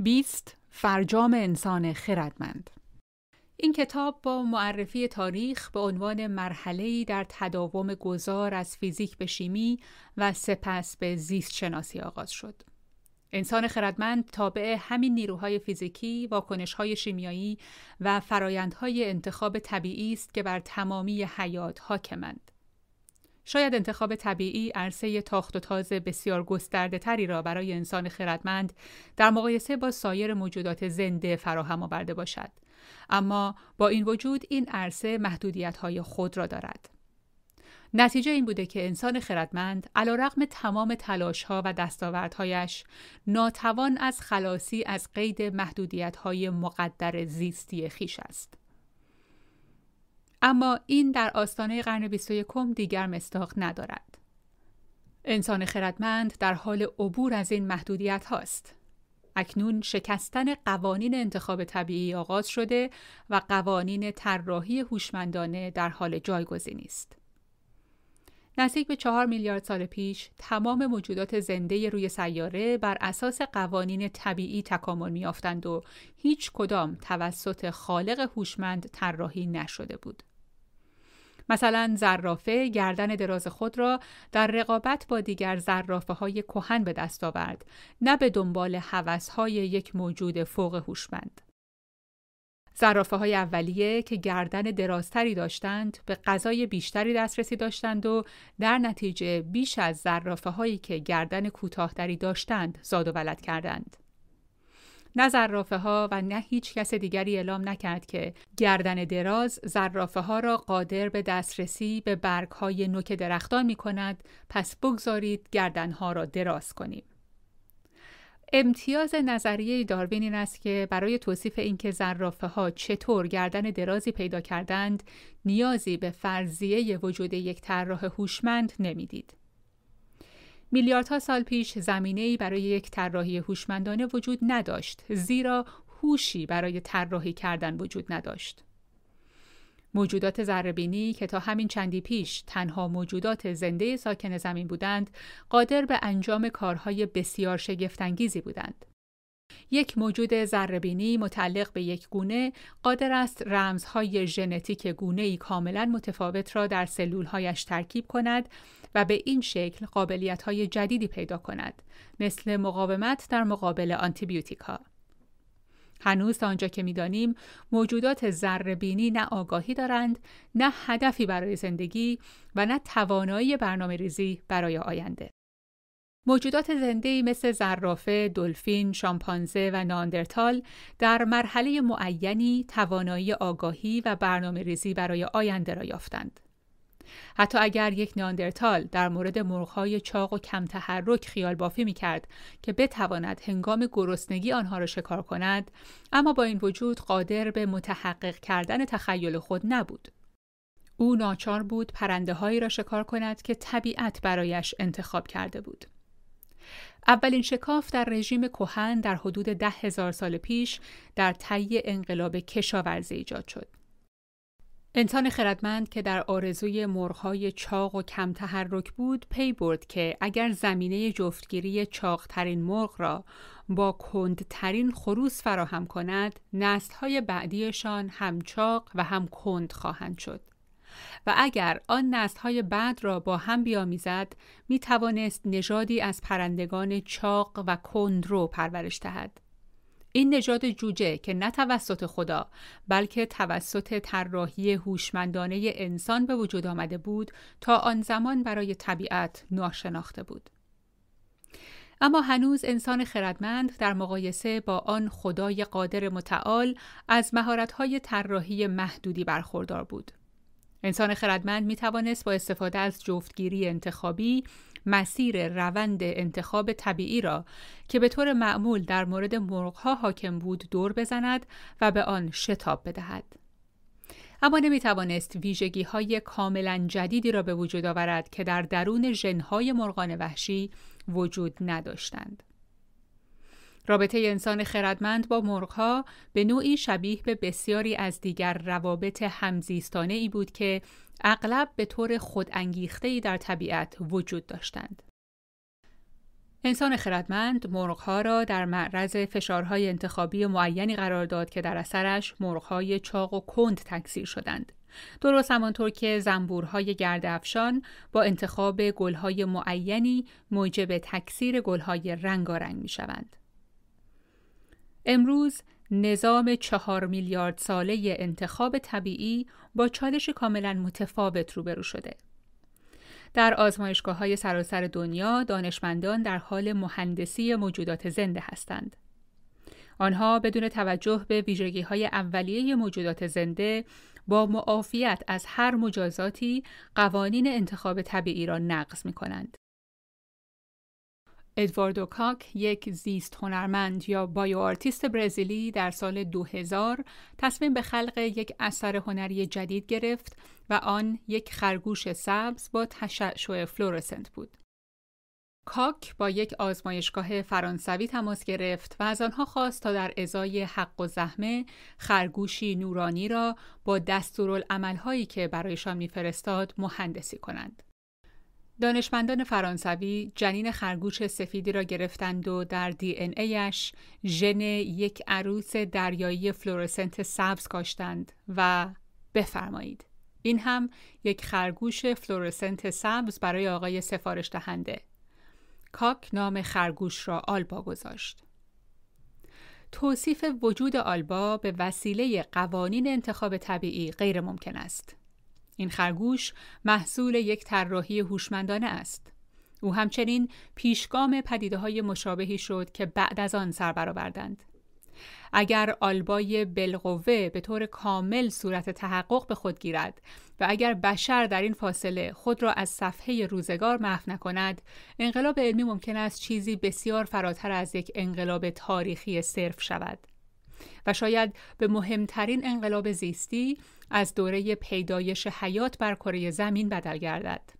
بیست فرجام انسان خردمند این کتاب با معرفی تاریخ به عنوان مرحله‌ای در تداوم گذار از فیزیک به شیمی و سپس به زیست شناسی آغاز شد. انسان خردمند تابع همین نیروهای فیزیکی، واکنشهای شیمیایی و فرایندهای انتخاب طبیعی است که بر تمامی حیات حاکمند. شاید انتخاب طبیعی عرصه تاخت و تاز بسیار گسترده تری را برای انسان خردمند در مقایسه با سایر موجودات زنده فراهم آورده باشد. اما با این وجود این عرصه محدودیت های خود را دارد. نتیجه این بوده که انسان خردمند علا رقم تمام تلاش ها و دستاوردهایش ناتوان از خلاصی از قید محدودیت های مقدر زیستی خیش است. اما این در آستانه قرن 21 دیگر مستاق ندارد. انسان خردمند در حال عبور از این محدودیت هاست. اکنون شکستن قوانین انتخاب طبیعی آغاز شده و قوانین طراحی هوشمندانه در حال جایگزینی است. نزدیک به چهار میلیارد سال پیش تمام موجودات زنده روی سیاره بر اساس قوانین طبیعی تکامل میافتند و هیچ کدام توسط خالق هوشمند طراحی نشده بود. مثلا زرافه گردن دراز خود را در رقابت با دیگر زرافه های کهن به دست آورد نه به دنبال حوث های یک موجود فوق هوشمند. زرافه های اولیه که گردن درازتری داشتند به غذای بیشتری دسترسی داشتند و در نتیجه بیش از زرافه هایی که گردن کوتاهتری داشتند زاد و ولد کردند. نه زرافه ها و نه هیچ کس دیگری اعلام نکرد که گردن دراز زرافه ها را قادر به دسترسی به برگ های نوک درختان می کند پس بگذارید گردن ها را دراز کنیم. امتیاز نظریه داروین این است که برای توصیف اینکه زرافه ها چطور گردن درازی پیدا کردند نیازی به فرضیه وجود یک طراح هوشمند نمی‌دید. میلیاردها سال پیش زمینه‌ای برای یک طراحی هوشمندانه وجود نداشت زیرا هوشی برای طراحی کردن وجود نداشت. موجودات ذره‌بینی که تا همین چندی پیش تنها موجودات زنده ساکن زمین بودند، قادر به انجام کارهای بسیار شگفتانگیزی بودند. یک موجود ذره‌بینی متعلق به یک گونه قادر است رمزهای ژنتیک گونه‌ای کاملا متفاوت را در سلولهایش ترکیب کند و به این شکل قابلیت‌های جدیدی پیدا کند مثل مقاومت در مقابل آنتیبیوتیک ها. هنوز آنجا که می‌دانیم موجودات ذره نه آگاهی دارند نه هدفی برای زندگی و نه توانایی برنامه ریزی برای آینده. موجودات زنده مثل زرافه، دلفین، شامپانزه و ناندرتال در مرحله معینی توانایی آگاهی و برنامه ریزی برای آینده را یافتند. حتی اگر یک ناندرتال در مورد مرغهای چاق و کم تحرک خیال بافی می کرد که بتواند هنگام گرسنگی آنها را شکار کند اما با این وجود قادر به متحقق کردن تخیل خود نبود. او ناچار بود پرنده هایی را شکار کند که طبیعت برایش انتخاب کرده بود. اولین شکاف در رژیم کهن در حدود ده هزار سال پیش در طی انقلاب کشاورزی ایجاد شد. انسان خردمند که در آرزوی مرغهای چاق و کم تحرک بود پی برد که اگر زمینه جفتگیری چاقترین مرغ را با کندترین خروس فراهم کند نسلهای بعدیشان هم چاق و هم کند خواهند شد. و اگر آن نسلهای بعد را با هم بیامیزد می توانست نژادی از پرندگان چاق و کند رو پرورش دهد. این نژاد جوجه که نه توسط خدا بلکه توسط طراحی هوشمندانه انسان به وجود آمده بود تا آن زمان برای طبیعت ناشناخته بود اما هنوز انسان خردمند در مقایسه با آن خدای قادر متعال از مهارت‌های طراحی محدودی برخوردار بود. انسان خردمند می توانست با استفاده از جفتگیری انتخابی مسیر روند انتخاب طبیعی را که به طور معمول در مورد مرغها حاکم بود دور بزند و به آن شتاب بدهد. اما نمی توانست ویژگی های کاملا جدیدی را به وجود آورد که در درون ژنهای مرغان وحشی وجود نداشتند. رابطه انسان خردمند با مرغها به نوعی شبیه به بسیاری از دیگر روابط همزیستانه ای بود که اغلب به طور خودانگیخته در طبیعت وجود داشتند. انسان خردمند مرغها را در معرض فشارهای انتخابی معینی قرار داد که در اثرش مرغهای چاق و کند تکثیر شدند. درست همانطور که زنبورهای گرد افشان با انتخاب گلهای معینی موجب تکثیر گلهای رنگارنگ می شوند. امروز نظام چهار میلیارد ساله انتخاب طبیعی با چالش کاملا متفاوت روبرو شده. در آزمایشگاه های سراسر دنیا دانشمندان در حال مهندسی موجودات زنده هستند. آنها بدون توجه به ویژگی های اولیه موجودات زنده با معافیت از هر مجازاتی قوانین انتخاب طبیعی را نقض می کنند. ادواردو کاک یک زیست هنرمند یا bio artist برزیلی در سال 2000 تصمیم به خلق یک اثر هنری جدید گرفت و آن یک خرگوش سبز با تشعشع فلورسنت بود. کاک با یک آزمایشگاه فرانسوی تماس گرفت و از آنها خواست تا در ازای حق الزحمه خرگوشی نورانی را با دستورالعملهایی که برایشان میفرستاد مهندسی کنند. دانشمندان فرانسوی جنین خرگوش سفیدی را گرفتند و در DNA اش ژن یک عروس دریایی فلورسنت سبز کاشتند و بفرمایید. این هم یک خرگوش فلورسنت سبز برای آقای سفارش دهنده کاک نام خرگوش را آلبا گذاشت. توصیف وجود آلبا به وسیله قوانین انتخاب طبیعی غیر ممکن است. این خرگوش محصول یک طراحی هوشمندانه است. او همچنین پیشگام پدیده های مشابهی شد که بعد از آن سر برآوردند. اگر آلبای بلقوه به طور کامل صورت تحقق به خود گیرد و اگر بشر در این فاصله خود را از صفحه روزگار محو نکند انقلاب علمی ممکن است چیزی بسیار فراتر از یک انقلاب تاریخی صرف شود و شاید به مهمترین انقلاب زیستی از دوره پیدایش حیات بر کره زمین بدل گردد.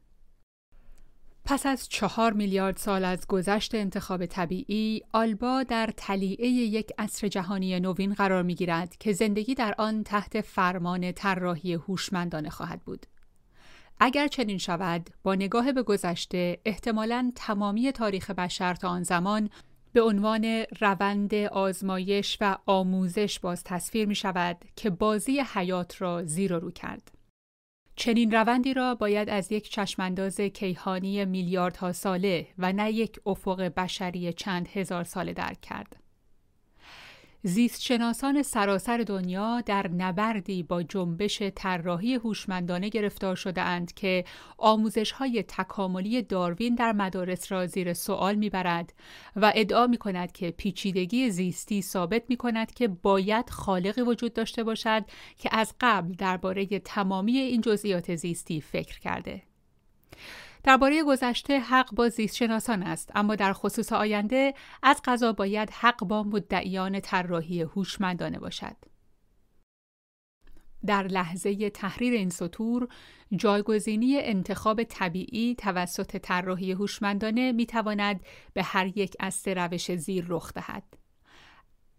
پس از چهار میلیارد سال از گذشت انتخاب طبیعی، آلبا در تلیعه یک عصر جهانی نوین قرار می گیرد که زندگی در آن تحت فرمان طراحی هوشمندانه خواهد بود. اگر چنین شود، با نگاه به گذشته، احتمالاً تمامی تاریخ بشر تا آن زمان به عنوان روند آزمایش و آموزش باز تصویر می شود که بازی حیات را زیر رو کرد. چنین روندی را باید از یک چشمانداز کیهانی میلیاردها ساله و نه یک افق بشری چند هزار ساله درک کرد. زیستشناسان سراسر دنیا در نبردی با جنبش طراحی هوشمندانه گرفتار شده اند که آموزش های تکاملی داروین در مدارس را زیر سوال می‌برد و ادعا می کند که پیچیدگی زیستی ثابت می کند که باید خالقی وجود داشته باشد که از قبل درباره تمامی این جزئیات زیستی فکر کرده. درباره گذشته حق با زیست شناسان است اما در خصوص آینده از قضا باید حق با مدعیان طراحی هوشمندانه باشد. در لحظه تحریر این سطور جایگزینی انتخاب طبیعی توسط طراحی هوشمندانه می تواند به هر یک از سه روش زیر رخ دهد.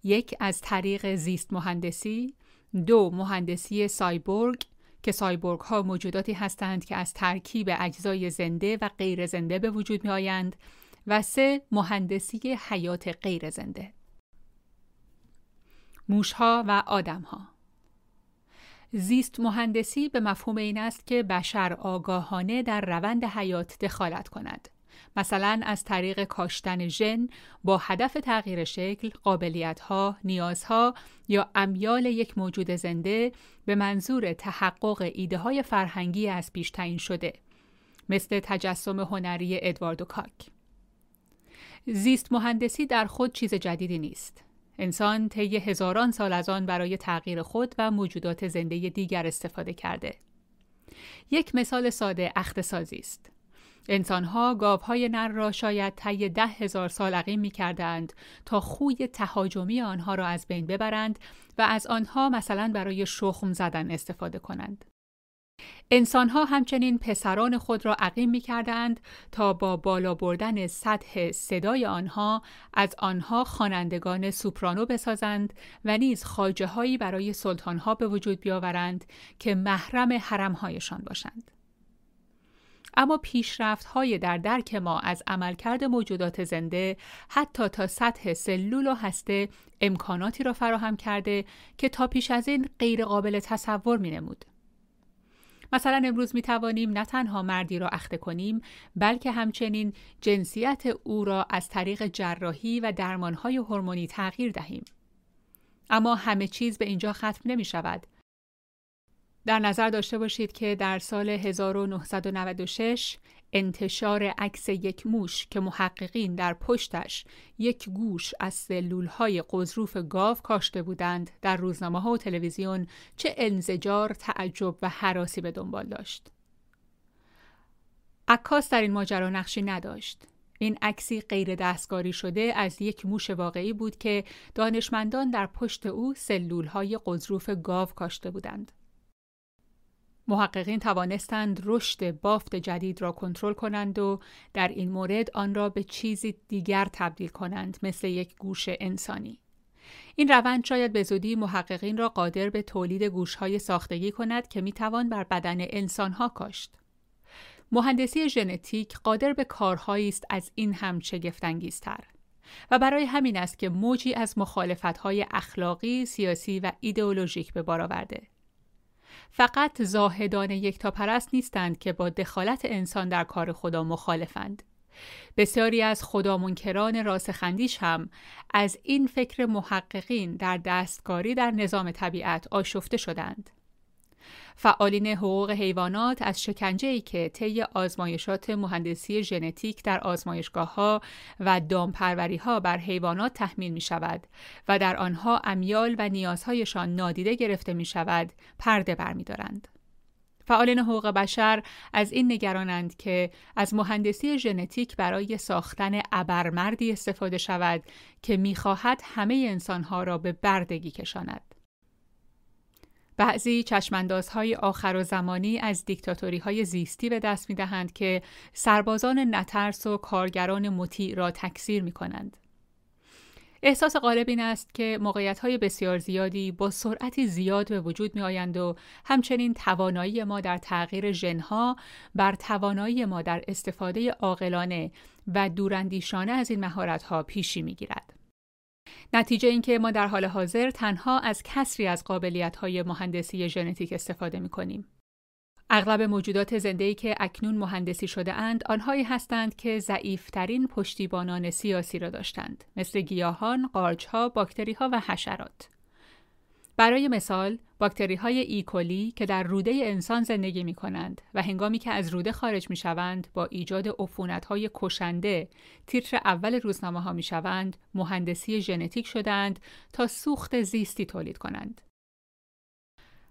یک از طریق زیست مهندسی دو مهندسی سایبورگ که سایبورگ ها موجوداتی هستند که از ترکیب اجزای زنده و غیر زنده به وجود می آیند و سه مهندسی حیات غیر زنده. موشها و آدمها. زیست مهندسی به مفهوم این است که بشر آگاهانه در روند حیات دخالت کند. مثلا از طریق کاشتن ژن با هدف تغییر شکل، قابلیت‌ها، نیازها یا امیال یک موجود زنده به منظور تحقق ایده های فرهنگی از پیش تعیین شده مثل تجسم هنری ادواردو کاک. زیست مهندسی در خود چیز جدیدی نیست. انسان طی هزاران سال از آن برای تغییر خود و موجودات زنده دیگر استفاده کرده. یک مثال ساده اختصازی است. انسانها گاوهای نر را شاید طی ده هزار سال عقیم می کردند تا خوی تهاجمی آنها را از بین ببرند و از آنها مثلا برای شخم زدن استفاده کنند. انسانها همچنین پسران خود را عقیم می کردند تا با بالا بردن سطح صدای آنها از آنها خوانندگان سوپرانو بسازند و نیز خاجه هایی برای سلطانها به وجود بیاورند که محرم حرمهایشان باشند. اما پیشرفت های در درک ما از عملکرد موجودات زنده حتی تا سطح سلول و هسته امکاناتی را فراهم کرده که تا پیش از این غیر قابل تصور می نمود. مثلا امروز می توانیم نه تنها مردی را اخته کنیم بلکه همچنین جنسیت او را از طریق جراحی و درمانهای هورمونی تغییر دهیم. اما همه چیز به اینجا ختم نمی شود. در نظر داشته باشید که در سال 1996 انتشار عکس یک موش که محققین در پشتش یک گوش از سلول های قضروف گاو کاشته بودند در روزنامه ها و تلویزیون چه انزجار، تعجب و حراسی به دنبال داشت. عکاس در این ماجرا نقشی نداشت. این عکسی غیر دستکاری شده از یک موش واقعی بود که دانشمندان در پشت او سلول های قضروف گاو کاشته بودند. محققین توانستند رشد بافت جدید را کنترل کنند و در این مورد آن را به چیزی دیگر تبدیل کنند مثل یک گوش انسانی. این روند شاید به زودی محققین را قادر به تولید گوشهای ساختگی کند که می‌توان بر بدن انسانها کاشت. مهندسی ژنتیک قادر به کارهایی است از این هم شگفتانگیزتر و برای همین است که موجی از مخالفت‌های اخلاقی، سیاسی و ایدئولوژیک به بار آورده. فقط زاهدان یکتاپرست نیستند که با دخالت انسان در کار خدا مخالفند. بسیاری از خدامنکران راسخندیش هم از این فکر محققین در دستکاری در نظام طبیعت آشفته شدند. فعالین حقوق حیوانات از شکنجه ای که طی آزمایشات مهندسی ژنتیک در آزمایشگاه ها و دامپروری ها بر حیوانات تحمیل می شود و در آنها امیال و نیازهایشان نادیده گرفته می شود پرده برمیدارند. فعالین حقوق بشر از این نگرانند که از مهندسی ژنتیک برای ساختن ابرمردی استفاده شود که می‌خواهد همه انسانها را به بردگی کشاند. بعضی چشماندازهای آخر و زمانی از دیکتاتوری های زیستی به دست می دهند که سربازان نترس و کارگران مطیع را تکثیر می کنند. احساس غالب این است که موقعیت های بسیار زیادی با سرعتی زیاد به وجود می آیند و همچنین توانایی ما در تغییر ژنها بر توانایی ما در استفاده عاقلانه و دوراندیشانه از این مهارت ها پیشی می گیرد. نتیجه اینکه ما در حال حاضر تنها از کسری از قابلیت های مهندسی ژنتیک استفاده می کنیم. اغلب موجودات زنده‌ای که اکنون مهندسی شده اند آنهایی هستند که ضعیفترین پشتیبانان سیاسی را داشتند مثل گیاهان، قارچها، باکتریها و حشرات. برای مثال باکتری های E. coli که در روده انسان زندگی می کنند و هنگامی که از روده خارج می شوند با ایجاد عفونت های کشنده تیتر اول روزنامه ها می شوند مهندسی ژنتیک شدند تا سوخت زیستی تولید کنند.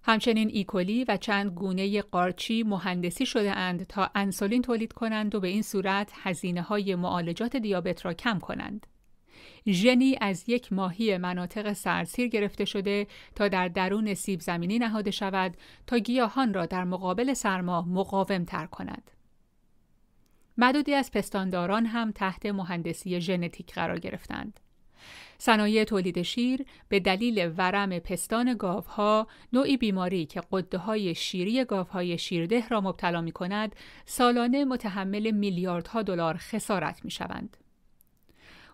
همچنین E. coli و چند گونه قارچی مهندسی شده اند تا انسولین تولید کنند و به این صورت هزینه های معالجات دیابت را کم کنند. ژنی از یک ماهی مناطق سرسیر گرفته شده تا در درون سیب زمینی نهاده شود تا گیاهان را در مقابل سرما مقاوم تر کند. معدودی از پستانداران هم تحت مهندسی ژنتیک قرار گرفتند. صنایع تولید شیر به دلیل ورم پستان گاوها نوعی بیماری که قده های شیری گاوهای شیرده را مبتلا می کند سالانه متحمل میلیاردها دلار خسارت می شوند.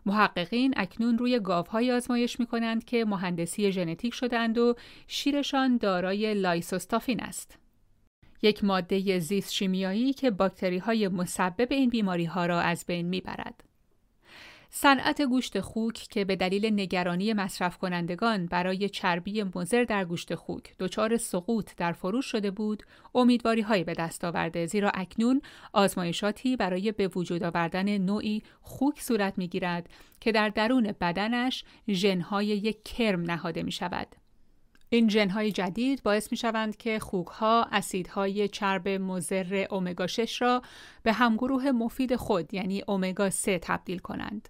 محققین اکنون روی گاوهایی آزمایش می کنند که مهندسی ژنتیک شدند و شیرشان دارای لایسوستافین است. یک ماده زیست شیمیایی که باکتری های مسبب این بیماری ها را از بین می برد. صنعت گوشت خوک که به دلیل نگرانی مصرف کنندگان برای چربی مزر در گوشت خوک دچار سقوط در فروش شده بود امیدواری هایی به دست آورده زیرا اکنون آزمایشاتی برای به وجود آوردن نوعی خوک صورت می گیرد که در درون بدنش ژنهای یک کرم نهاده می شود. این ژنهای جدید باعث می شوند که خوکها اسیدهای چرب مزر اومگا 6 را به همگروه مفید خود یعنی اومگا 3 تبدیل کنند.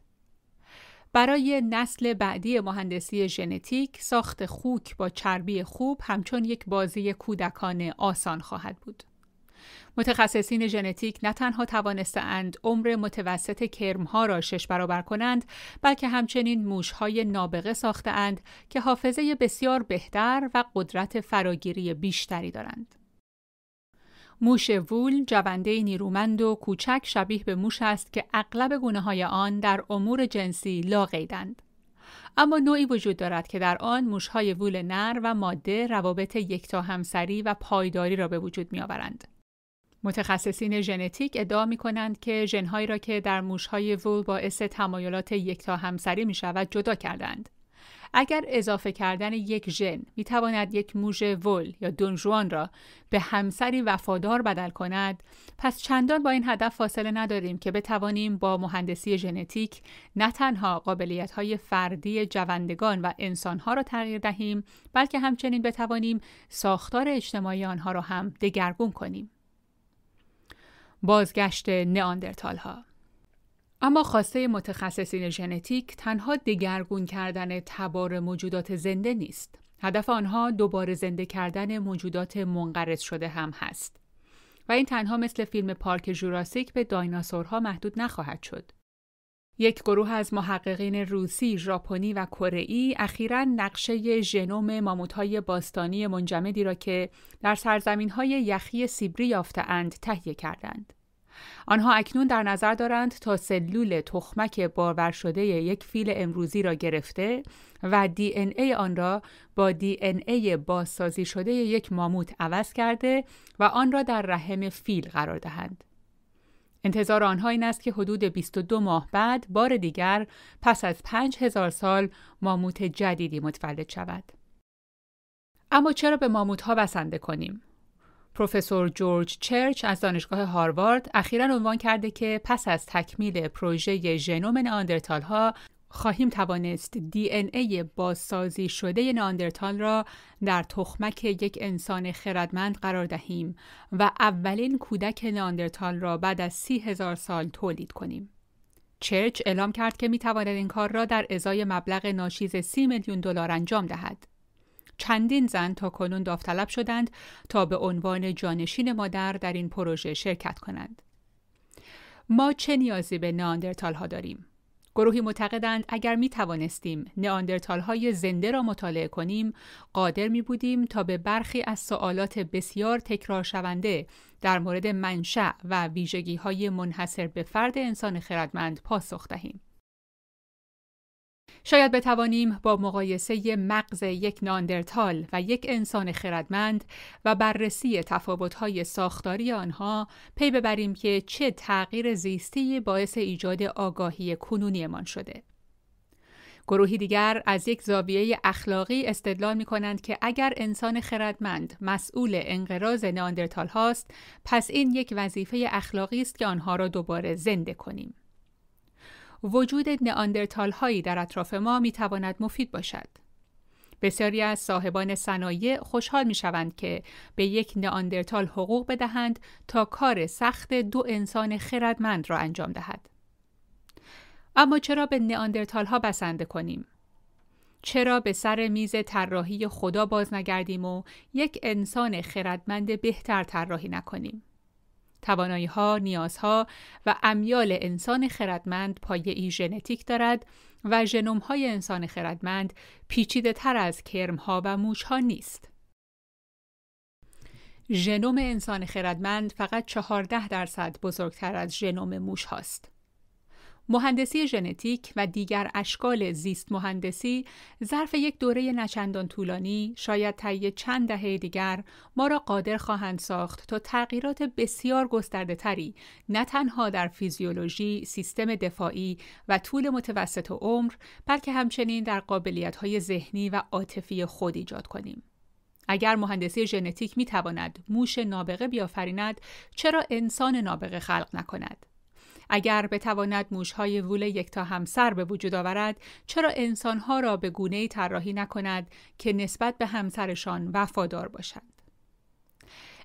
برای نسل بعدی مهندسی ژنتیک ساخت خوک با چربی خوب همچون یک بازی کودکان آسان خواهد بود. متخصصین ژنتیک نه تنها توانستهاند عمر متوسط کرمها را شش برابر کنند بلکه همچنین موشهای نابغه ساختهاند که حافظه بسیار بهتر و قدرت فراگیری بیشتری دارند. موش وول جونده نیرومند و کوچک شبیه به موش است که اغلب گونه های آن در امور جنسی لاقیدند. اما نوعی وجود دارد که در آن موشهای وول نر و ماده روابط یکتا همسری و پایداری را به وجود می آورند. متخصصین ژنتیک ادعا می کنند که ژنهایی را که در موشهای وول باعث تمایلات یکتا همسری می شود جدا کردند. اگر اضافه کردن یک ژن می تواند یک موژ ول یا دونجوان را به همسری وفادار بدل کند پس چندان با این هدف فاصله نداریم که بتوانیم با مهندسی ژنتیک نه تنها قابلیت های فردی جوندگان و انسانها را تغییر دهیم بلکه همچنین بتوانیم ساختار اجتماعی آنها را هم دگرگون کنیم. بازگشت نئاندرتال ها اما خواسته متخصصین ژنتیک تنها دگرگون کردن تبار موجودات زنده نیست. هدف آنها دوباره زنده کردن موجودات منقرض شده هم هست. و این تنها مثل فیلم پارک جوراسیک به دایناسورها محدود نخواهد شد. یک گروه از محققین روسی، ژاپنی و کره‌ای اخیرا نقشه ژنوم ماموت‌های باستانی منجمدی را که در سرزمین‌های یخی سیبری یافته‌اند تهیه کردند. آنها اکنون در نظر دارند تا سلول تخمک باور شده یک فیل امروزی را گرفته و دی ان ای آن را با دی ان ای بازسازی شده یک ماموت عوض کرده و آن را در رحم فیل قرار دهند. انتظار آنها این است که حدود 22 ماه بعد بار دیگر پس از 5000 سال ماموت جدیدی متولد شود. اما چرا به ماموت ها بسنده کنیم؟ پروفسور جورج چرچ از دانشگاه هاروارد اخیرا عنوان کرده که پس از تکمیل پروژه ژنوم ناندرتال ها خواهیم توانست دی ان ای بازسازی شده ناندرتال را در تخمک یک انسان خردمند قرار دهیم و اولین کودک ناندرتال را بعد از سی هزار سال تولید کنیم. چرچ اعلام کرد که می تواند این کار را در ازای مبلغ ناشیز سی میلیون دلار انجام دهد. چندین زن تا کنون داوطلب شدند تا به عنوان جانشین مادر در این پروژه شرکت کنند. ما چه نیازی به ناندرتال ها داریم؟ گروهی معتقدند اگر می توانستیم نئاندرتال های زنده را مطالعه کنیم قادر می بودیم تا به برخی از سوالات بسیار تکرار شونده در مورد منشأ و ویژگی های منحصر به فرد انسان خردمند پاسخ دهیم. شاید بتوانیم با مقایسه مغز یک ناندرتال و یک انسان خردمند و بررسی تفاوت‌های ساختاری آنها پی ببریم که چه تغییر زیستی باعث ایجاد آگاهی کنونیمان شده. گروهی دیگر از یک زاویه اخلاقی استدلال می کنند که اگر انسان خردمند مسئول انقراض ناندرتال هاست پس این یک وظیفه اخلاقی است که آنها را دوباره زنده کنیم. وجود نئاندرتال هایی در اطراف ما می تواند مفید باشد. بسیاری از صاحبان صنایع خوشحال می شوند که به یک نئاندرتال حقوق بدهند تا کار سخت دو انسان خردمند را انجام دهد. اما چرا به نئاندرتال ها بسنده کنیم؟ چرا به سر میز طراحی خدا باز نگردیم و یک انسان خردمند بهتر طراحی نکنیم؟ توانایی ها، نیازها و امیال انسان خردمند پایه ای ژنتیک دارد و ژنوم های انسان خردمند پیچیده تر از کرم ها و موش ها نیست. ژنوم انسان خردمند فقط 14 درصد بزرگتر از ژنوم موش هاست. مهندسی ژنتیک و دیگر اشکال زیست مهندسی ظرف یک دوره نچندان طولانی شاید طی چند دهه دیگر ما را قادر خواهند ساخت تا تغییرات بسیار گسترده تری نه تنها در فیزیولوژی، سیستم دفاعی و طول متوسط و عمر بلکه همچنین در قابلیت های ذهنی و عاطفی خود ایجاد کنیم. اگر مهندسی ژنتیک می تواند موش نابغه بیافریند چرا انسان نابغه خلق نکند؟ اگر بتواند موشهای وول یکتا همسر به وجود آورد چرا انسانها را به گونه طراحی نکند که نسبت به همسرشان وفادار باشند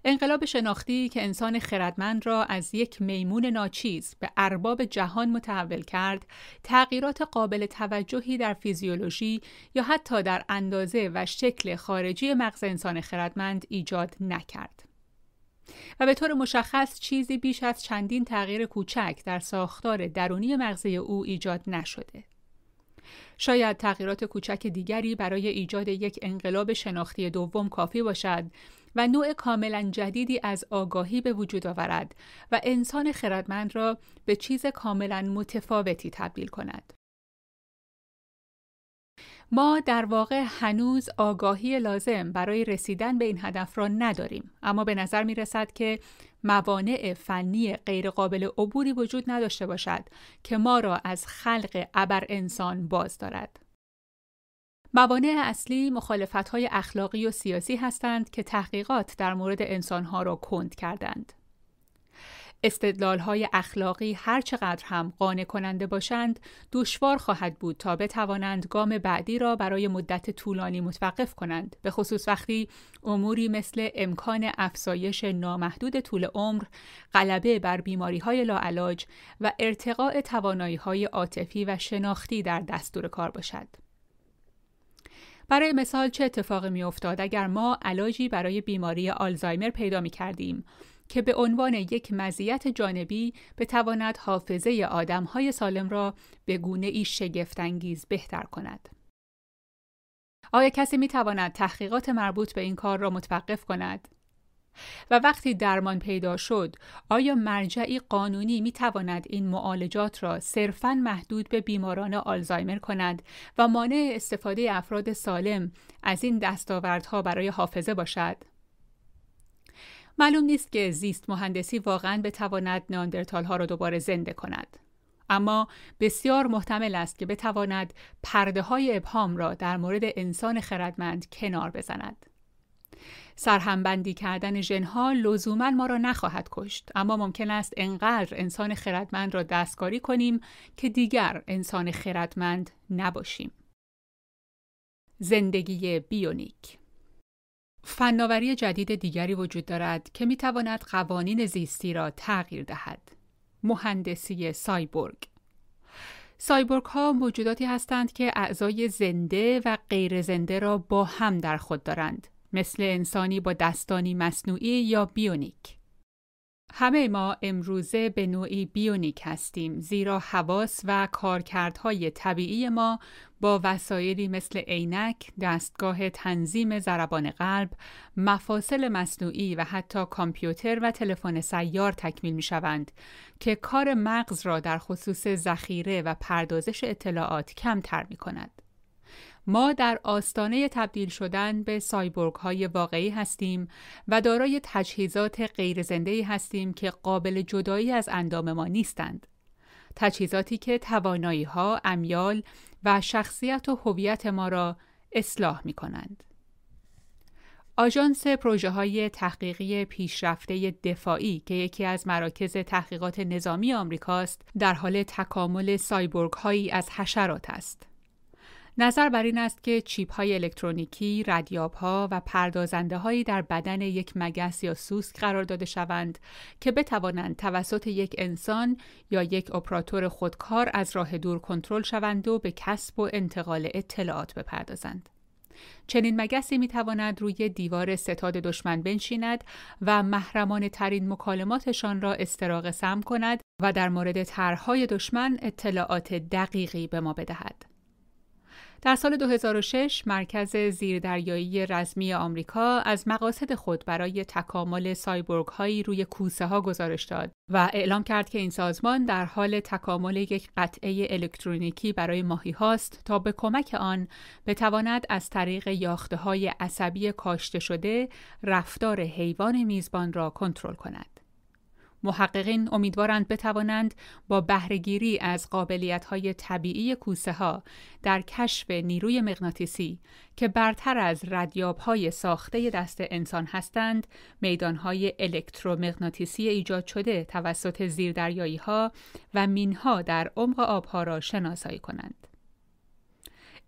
انقلاب شناختی که انسان خردمند را از یک میمون ناچیز به ارباب جهان متحول کرد، تغییرات قابل توجهی در فیزیولوژی یا حتی در اندازه و شکل خارجی مغز انسان خردمند ایجاد نکرد. و به طور مشخص چیزی بیش از چندین تغییر کوچک در ساختار درونی مغزه او ایجاد نشده. شاید تغییرات کوچک دیگری برای ایجاد یک انقلاب شناختی دوم کافی باشد و نوع کاملا جدیدی از آگاهی به وجود آورد و انسان خردمند را به چیز کاملا متفاوتی تبدیل کند. ما در واقع هنوز آگاهی لازم برای رسیدن به این هدف را نداریم اما به نظر می رسد که موانع فنی غیرقابل عبوری وجود نداشته باشد که ما را از خلق ابر انسان باز دارد. موانع اصلی مخالفت های اخلاقی و سیاسی هستند که تحقیقات در مورد انسانها را کند کردند. استدلال های اخلاقی هر چقدر هم قانع کننده باشند دشوار خواهد بود تا بتوانند گام بعدی را برای مدت طولانی متوقف کنند. به خصوص وقتی اموری مثل امکان افزایش نامحدود طول عمر غلبه بر بیماری های لاعلاج و ارتقاء توانایی های عاطفی و شناختی در دستور کار باشد. برای مثال چه اتفاقی می افتاد اگر ما علاجی برای بیماری آلزایمر پیدا می کردیم که به عنوان یک مزیت جانبی بتواند حافظه آدمهای سالم را به گونه ای شگفتانگیز بهتر کند. آیا کسی می تواند تحقیقات مربوط به این کار را متوقف کند؟ و وقتی درمان پیدا شد، آیا مرجعی قانونی می تواند این معالجات را صرفاً محدود به بیماران آلزایمر کند و مانع استفاده افراد سالم از این دستاوردها برای حافظه باشد؟ معلوم نیست که زیست مهندسی واقعا بتواند ناندرتال ها را دوباره زنده کند. اما بسیار محتمل است که بتواند پرده های ابهام را در مورد انسان خردمند کنار بزند. سرهمبندی کردن ژنها لزوما ما را نخواهد کشت اما ممکن است انقدر انسان خردمند را دستکاری کنیم که دیگر انسان خردمند نباشیم. زندگی بیونیک فناوری جدید دیگری وجود دارد که می تواند قوانین زیستی را تغییر دهد. مهندسی سایبورگ سایبورگ ها موجوداتی هستند که اعضای زنده و غیر زنده را با هم در خود دارند مثل انسانی با دستانی مصنوعی یا بیونیک همه ما امروزه به نوعی بیونیک هستیم زیرا حواس و کارکردهای طبیعی ما با وسایلی مثل عینک، دستگاه تنظیم ضربان قلب، مفاصل مصنوعی و حتی کامپیوتر و تلفن سیار تکمیل می شوند که کار مغز را در خصوص ذخیره و پردازش اطلاعات کمتر می کند. ما در آستانه تبدیل شدن به سایبورگ های واقعی هستیم و دارای تجهیزات غیر زنده هستیم که قابل جدایی از اندام ما نیستند. تجهیزاتی که توانایی ها، امیال و شخصیت و هویت ما را اصلاح می کنند. آژانس پروژه های تحقیقی پیشرفته دفاعی که یکی از مراکز تحقیقات نظامی آمریکاست در حال تکامل سایبورگ هایی از حشرات است. نظر بر این است که چیپ های الکترونیکی، ردیاب ها و پردازنده هایی در بدن یک مگس یا سوسک قرار داده شوند که بتوانند توسط یک انسان یا یک اپراتور خودکار از راه دور کنترل شوند و به کسب و انتقال اطلاعات بپردازند. چنین مگسی می تواند روی دیوار ستاد دشمن بنشیند و محرمانه ترین مکالماتشان را استراق سم کند و در مورد طرحهای دشمن اطلاعات دقیقی به ما بدهد. در سال 2006 مرکز زیردریایی رزمی آمریکا از مقاصد خود برای تکامل سایبورگ هایی روی کوسه ها گزارش داد و اعلام کرد که این سازمان در حال تکامل یک قطعه الکترونیکی برای ماهی هاست تا به کمک آن بتواند از طریق یاخته های عصبی کاشته شده رفتار حیوان میزبان را کنترل کند. محققین امیدوارند بتوانند با بهرهگیری از قابلیت‌های طبیعی کوسه ها در کشف نیروی مغناطیسی که برتر از ردیاب‌های ساخته دست انسان هستند، میدانهای الکترومغناطیسی ایجاد شده توسط زیردریایی ها و مینها در عمق آبها را شناسایی کنند.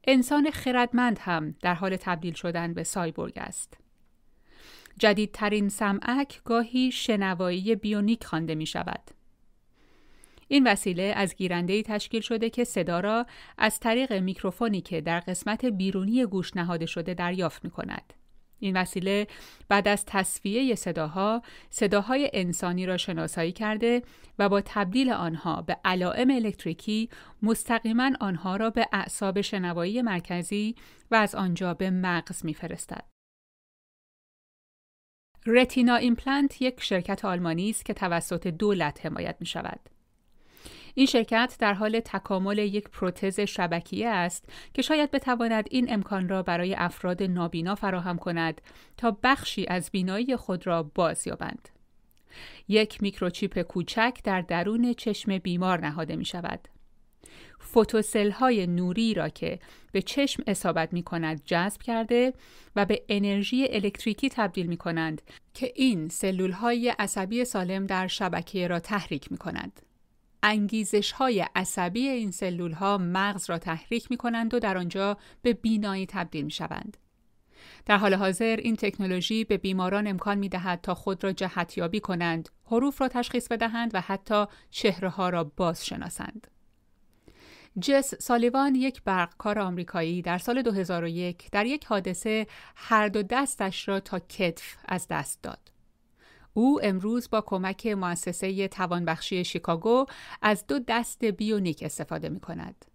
انسان خردمند هم در حال تبدیل شدن به سایبورگ است. جدیدترین سمعک گاهی شنوایی بیونیک خوانده می شود. این وسیله از گیرنده‌ای تشکیل شده که صدا را از طریق میکروفونی که در قسمت بیرونی گوش نهاده شده دریافت می کند. این وسیله بعد از تصفیه صداها صداهای انسانی را شناسایی کرده و با تبدیل آنها به علائم الکتریکی مستقیما آنها را به اعصاب شنوایی مرکزی و از آنجا به مغز میفرستد. Retina Implant یک شرکت آلمانی است که توسط دولت حمایت می شود. این شرکت در حال تکامل یک پروتز شبکیه است که شاید بتواند این امکان را برای افراد نابینا فراهم کند تا بخشی از بینایی خود را باز یابند. یک میکروچیپ کوچک در درون چشم بیمار نهاده می شود. فوتوسل های نوری را که به چشم اصابت می کند جذب کرده و به انرژی الکتریکی تبدیل می کنند که این سلول های عصبی سالم در شبکه را تحریک می کند. انگیزش های عصبی این سلول ها مغز را تحریک می کنند و در آنجا به بینایی تبدیل می شوند. در حال حاضر این تکنولوژی به بیماران امکان می دهد تا خود را جهتیابی کنند، حروف را تشخیص بدهند و حتی چهره ها را باز شناسند. جس سالیوان یک برقکار آمریکایی در سال 2001 در یک حادثه هر دو دستش را تا کتف از دست داد. او امروز با کمک مؤسسه توانبخشی شیکاگو از دو دست بیونیک استفاده می کند.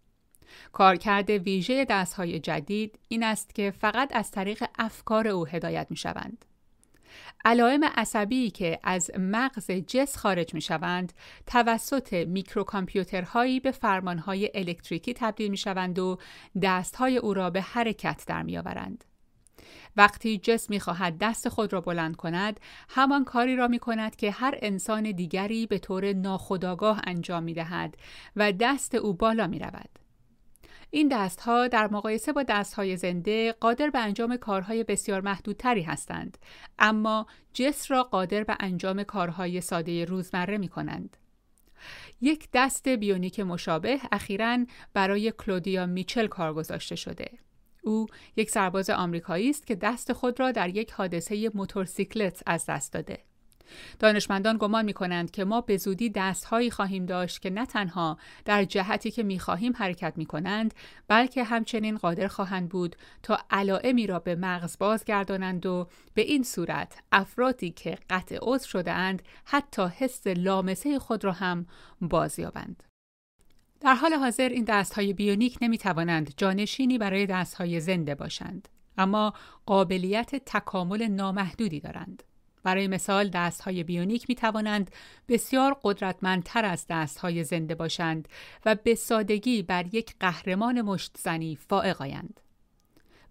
کارکرد ویژه دستهای جدید این است که فقط از طریق افکار او هدایت می شوند. علائم عصبی که از مغز جس خارج می شوند توسط میکروکامپیوترهایی به فرمانهای الکتریکی تبدیل می شوند و دستهای او را به حرکت در می آورند. وقتی جس می خواهد دست خود را بلند کند همان کاری را می کند که هر انسان دیگری به طور ناخودآگاه انجام می دهد و دست او بالا می رود. این دستها در مقایسه با دستهای زنده قادر به انجام کارهای بسیار محدودتری هستند اما جس را قادر به انجام کارهای ساده روزمره می کنند. یک دست بیونیک مشابه اخیرا برای کلودیا میچل کار گذاشته شده. او یک سرباز آمریکایی است که دست خود را در یک حادثه موتورسیکلت از دست داده. دانشمندان گمان می کنند که ما به زودی دستهایی خواهیم داشت که نه تنها در جهتی که می خواهیم حرکت می کنند بلکه همچنین قادر خواهند بود تا علائمی را به مغز بازگردانند و به این صورت افرادی که قطع عضو شده اند حتی حس لامسه خود را هم بازیابند. در حال حاضر این دستهای بیونیک نمی توانند جانشینی برای دستهای زنده باشند اما قابلیت تکامل نامحدودی دارند. برای مثال دستهای بیونیک می توانند بسیار قدرتمندتر از دستهای زنده باشند و به سادگی بر یک قهرمان مشتزنی فائق آیند.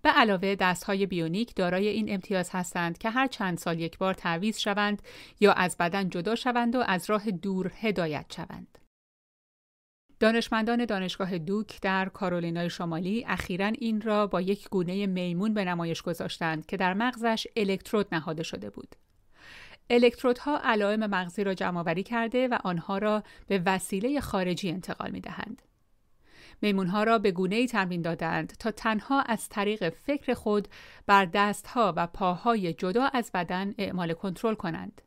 به علاوه دستهای بیونیک دارای این امتیاز هستند که هر چند سال یک بار تعویض شوند یا از بدن جدا شوند و از راه دور هدایت شوند. دانشمندان دانشگاه دوک در کارولینای شمالی اخیرا این را با یک گونه میمون به نمایش گذاشتند که در مغزش الکترود نهاده شده بود. الکترودها علائم مغزی را جمع کرده و آنها را به وسیله خارجی انتقال می دهند. میمونها را به گونه ای تمرین دادند تا تنها از طریق فکر خود بر دستها و پاهای جدا از بدن اعمال کنترل کنند.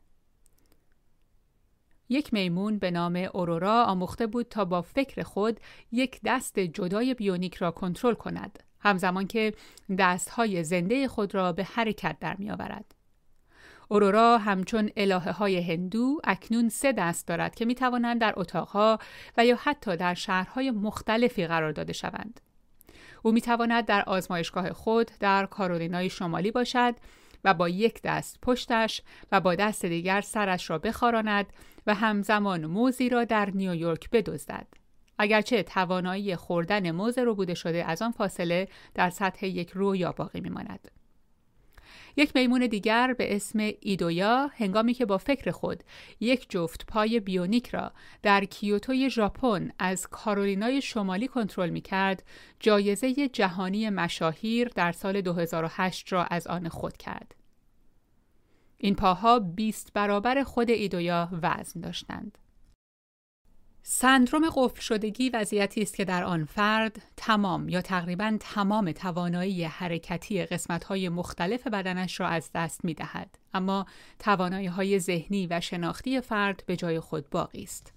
یک میمون به نام اورورا آموخته بود تا با فکر خود یک دست جدای بیونیک را کنترل کند همزمان که دستهای زنده خود را به حرکت در می آورد. اورورا همچون الهه های هندو اکنون سه دست دارد که می توانند در اتاقها و یا حتی در شهرهای مختلفی قرار داده شوند. او می تواند در آزمایشگاه خود در کارولینای شمالی باشد و با یک دست پشتش و با دست دیگر سرش را بخاراند و همزمان موزی را در نیویورک بدزدد. اگرچه توانایی خوردن موز رو بوده شده از آن فاصله در سطح یک رویا باقی میماند. یک میمون دیگر به اسم ایدویا هنگامی که با فکر خود یک جفت پای بیونیک را در کیوتوی ژاپن از کارولینای شمالی کنترل می کرد جایزه جهانی مشاهیر در سال 2008 را از آن خود کرد. این پاها 20 برابر خود ایدویا وزن داشتند. سندروم قفل شدگی وضعیتی است که در آن فرد تمام یا تقریبا تمام توانایی حرکتی قسمت‌های مختلف بدنش را از دست می دهد. اما توانایی های ذهنی و شناختی فرد به جای خود باقی است.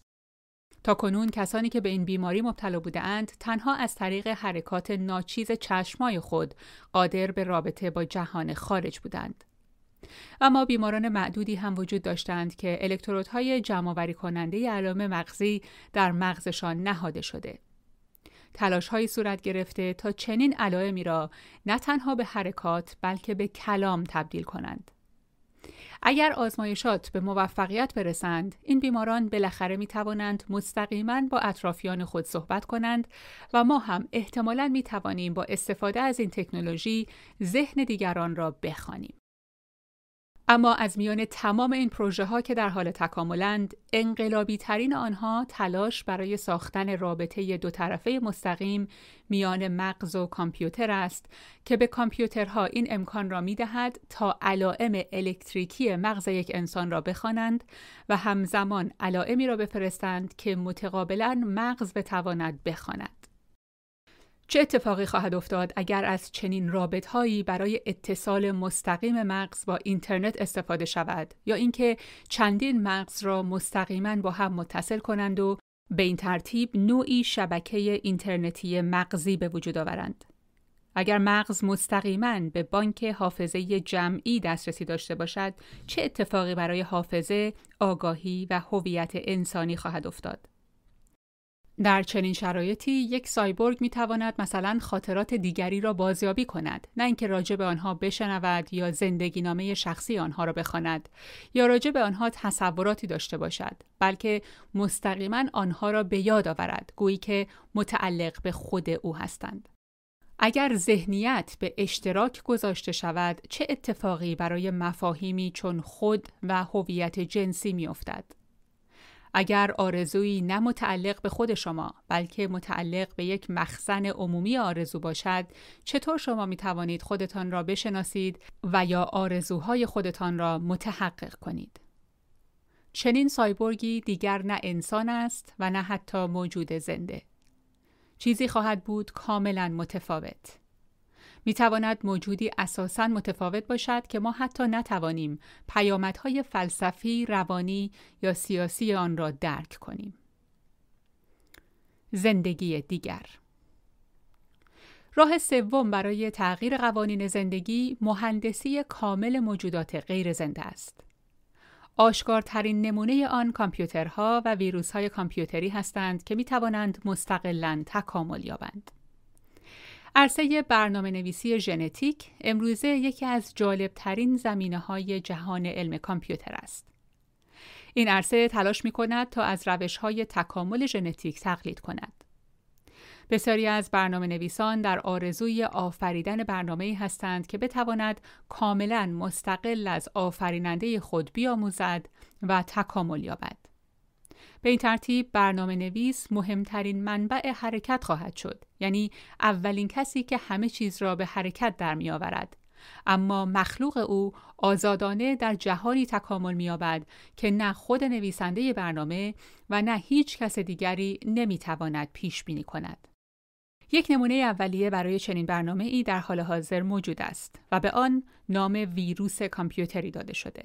تا کنون کسانی که به این بیماری مبتلا بودند تنها از طریق حرکات ناچیز چشمای خود قادر به رابطه با جهان خارج بودند. اما بیماران معدودی هم وجود داشتند که الکترودهای جمعآوری کننده علائم مغزی در مغزشان نهاده شده. تلاش های صورت گرفته تا چنین علائمی را نه تنها به حرکات بلکه به کلام تبدیل کنند. اگر آزمایشات به موفقیت برسند، این بیماران بالاخره می توانند مستقیما با اطرافیان خود صحبت کنند و ما هم احتمالاً می توانیم با استفاده از این تکنولوژی ذهن دیگران را بخوانیم. اما از میان تمام این پروژه ها که در حال تکاملند، انقلابی ترین آنها تلاش برای ساختن رابطه دو طرفه مستقیم میان مغز و کامپیوتر است که به کامپیوترها این امکان را می دهد تا علائم الکتریکی مغز یک انسان را بخوانند و همزمان علائمی را بفرستند که متقابلا مغز بتواند بخواند. چه اتفاقی خواهد افتاد اگر از چنین رابطهایی برای اتصال مستقیم مغز با اینترنت استفاده شود؟ یا اینکه چندین مغز را مستقیما با هم متصل کنند و به این ترتیب نوعی شبکه اینترنتی مغزی به وجود آورند؟ اگر مغز مستقیما به بانک حافظه جمعی دسترسی داشته باشد چه اتفاقی برای حافظه آگاهی و هویت انسانی خواهد افتاد؟ در چنین شرایطی یک سایبورگ می تواند مثلا خاطرات دیگری را بازیابی کند نه اینکه راجع به آنها بشنود یا زندگی نامه شخصی آنها را بخواند یا راجع به آنها تصوراتی داشته باشد بلکه مستقیما آنها را به یاد آورد گویی که متعلق به خود او هستند. اگر ذهنیت به اشتراک گذاشته شود چه اتفاقی برای مفاهیمی چون خود و هویت جنسی میافتد؟ اگر آرزویی نه متعلق به خود شما بلکه متعلق به یک مخزن عمومی آرزو باشد چطور شما می توانید خودتان را بشناسید و یا آرزوهای خودتان را متحقق کنید؟ چنین سایبورگی دیگر نه انسان است و نه حتی موجود زنده. چیزی خواهد بود کاملا متفاوت. می تواند موجودی اساساً متفاوت باشد که ما حتی نتوانیم پیامدهای فلسفی، روانی یا سیاسی آن را درک کنیم. زندگی دیگر راه سوم برای تغییر قوانین زندگی مهندسی کامل موجودات غیر زنده است. آشکارترین نمونه آن کامپیوترها و ویروسهای کامپیوتری هستند که می توانند مستقلا تکامل یابند. عرصه برنامه نویسی ژنتیک امروزه یکی از جالبترین زمینه های جهان علم کامپیوتر است. این عرصه تلاش می کند تا از روش های تکامل ژنتیک تقلید کند. بسیاری از برنامه نویسان در آرزوی آفریدن برنامه هستند که بتواند کاملا مستقل از آفریننده خود بیاموزد و تکامل یابد. به این ترتیب برنامه نویس مهمترین منبع حرکت خواهد شد یعنی اولین کسی که همه چیز را به حرکت در می آورد. اما مخلوق او آزادانه در جهانی تکامل می‌یابد که نه خود نویسنده برنامه و نه هیچ کس دیگری نمی‌تواند پیش بینی کند. یک نمونه اولیه برای چنین برنامه ای در حال حاضر موجود است و به آن نام ویروس کامپیوتری داده شده.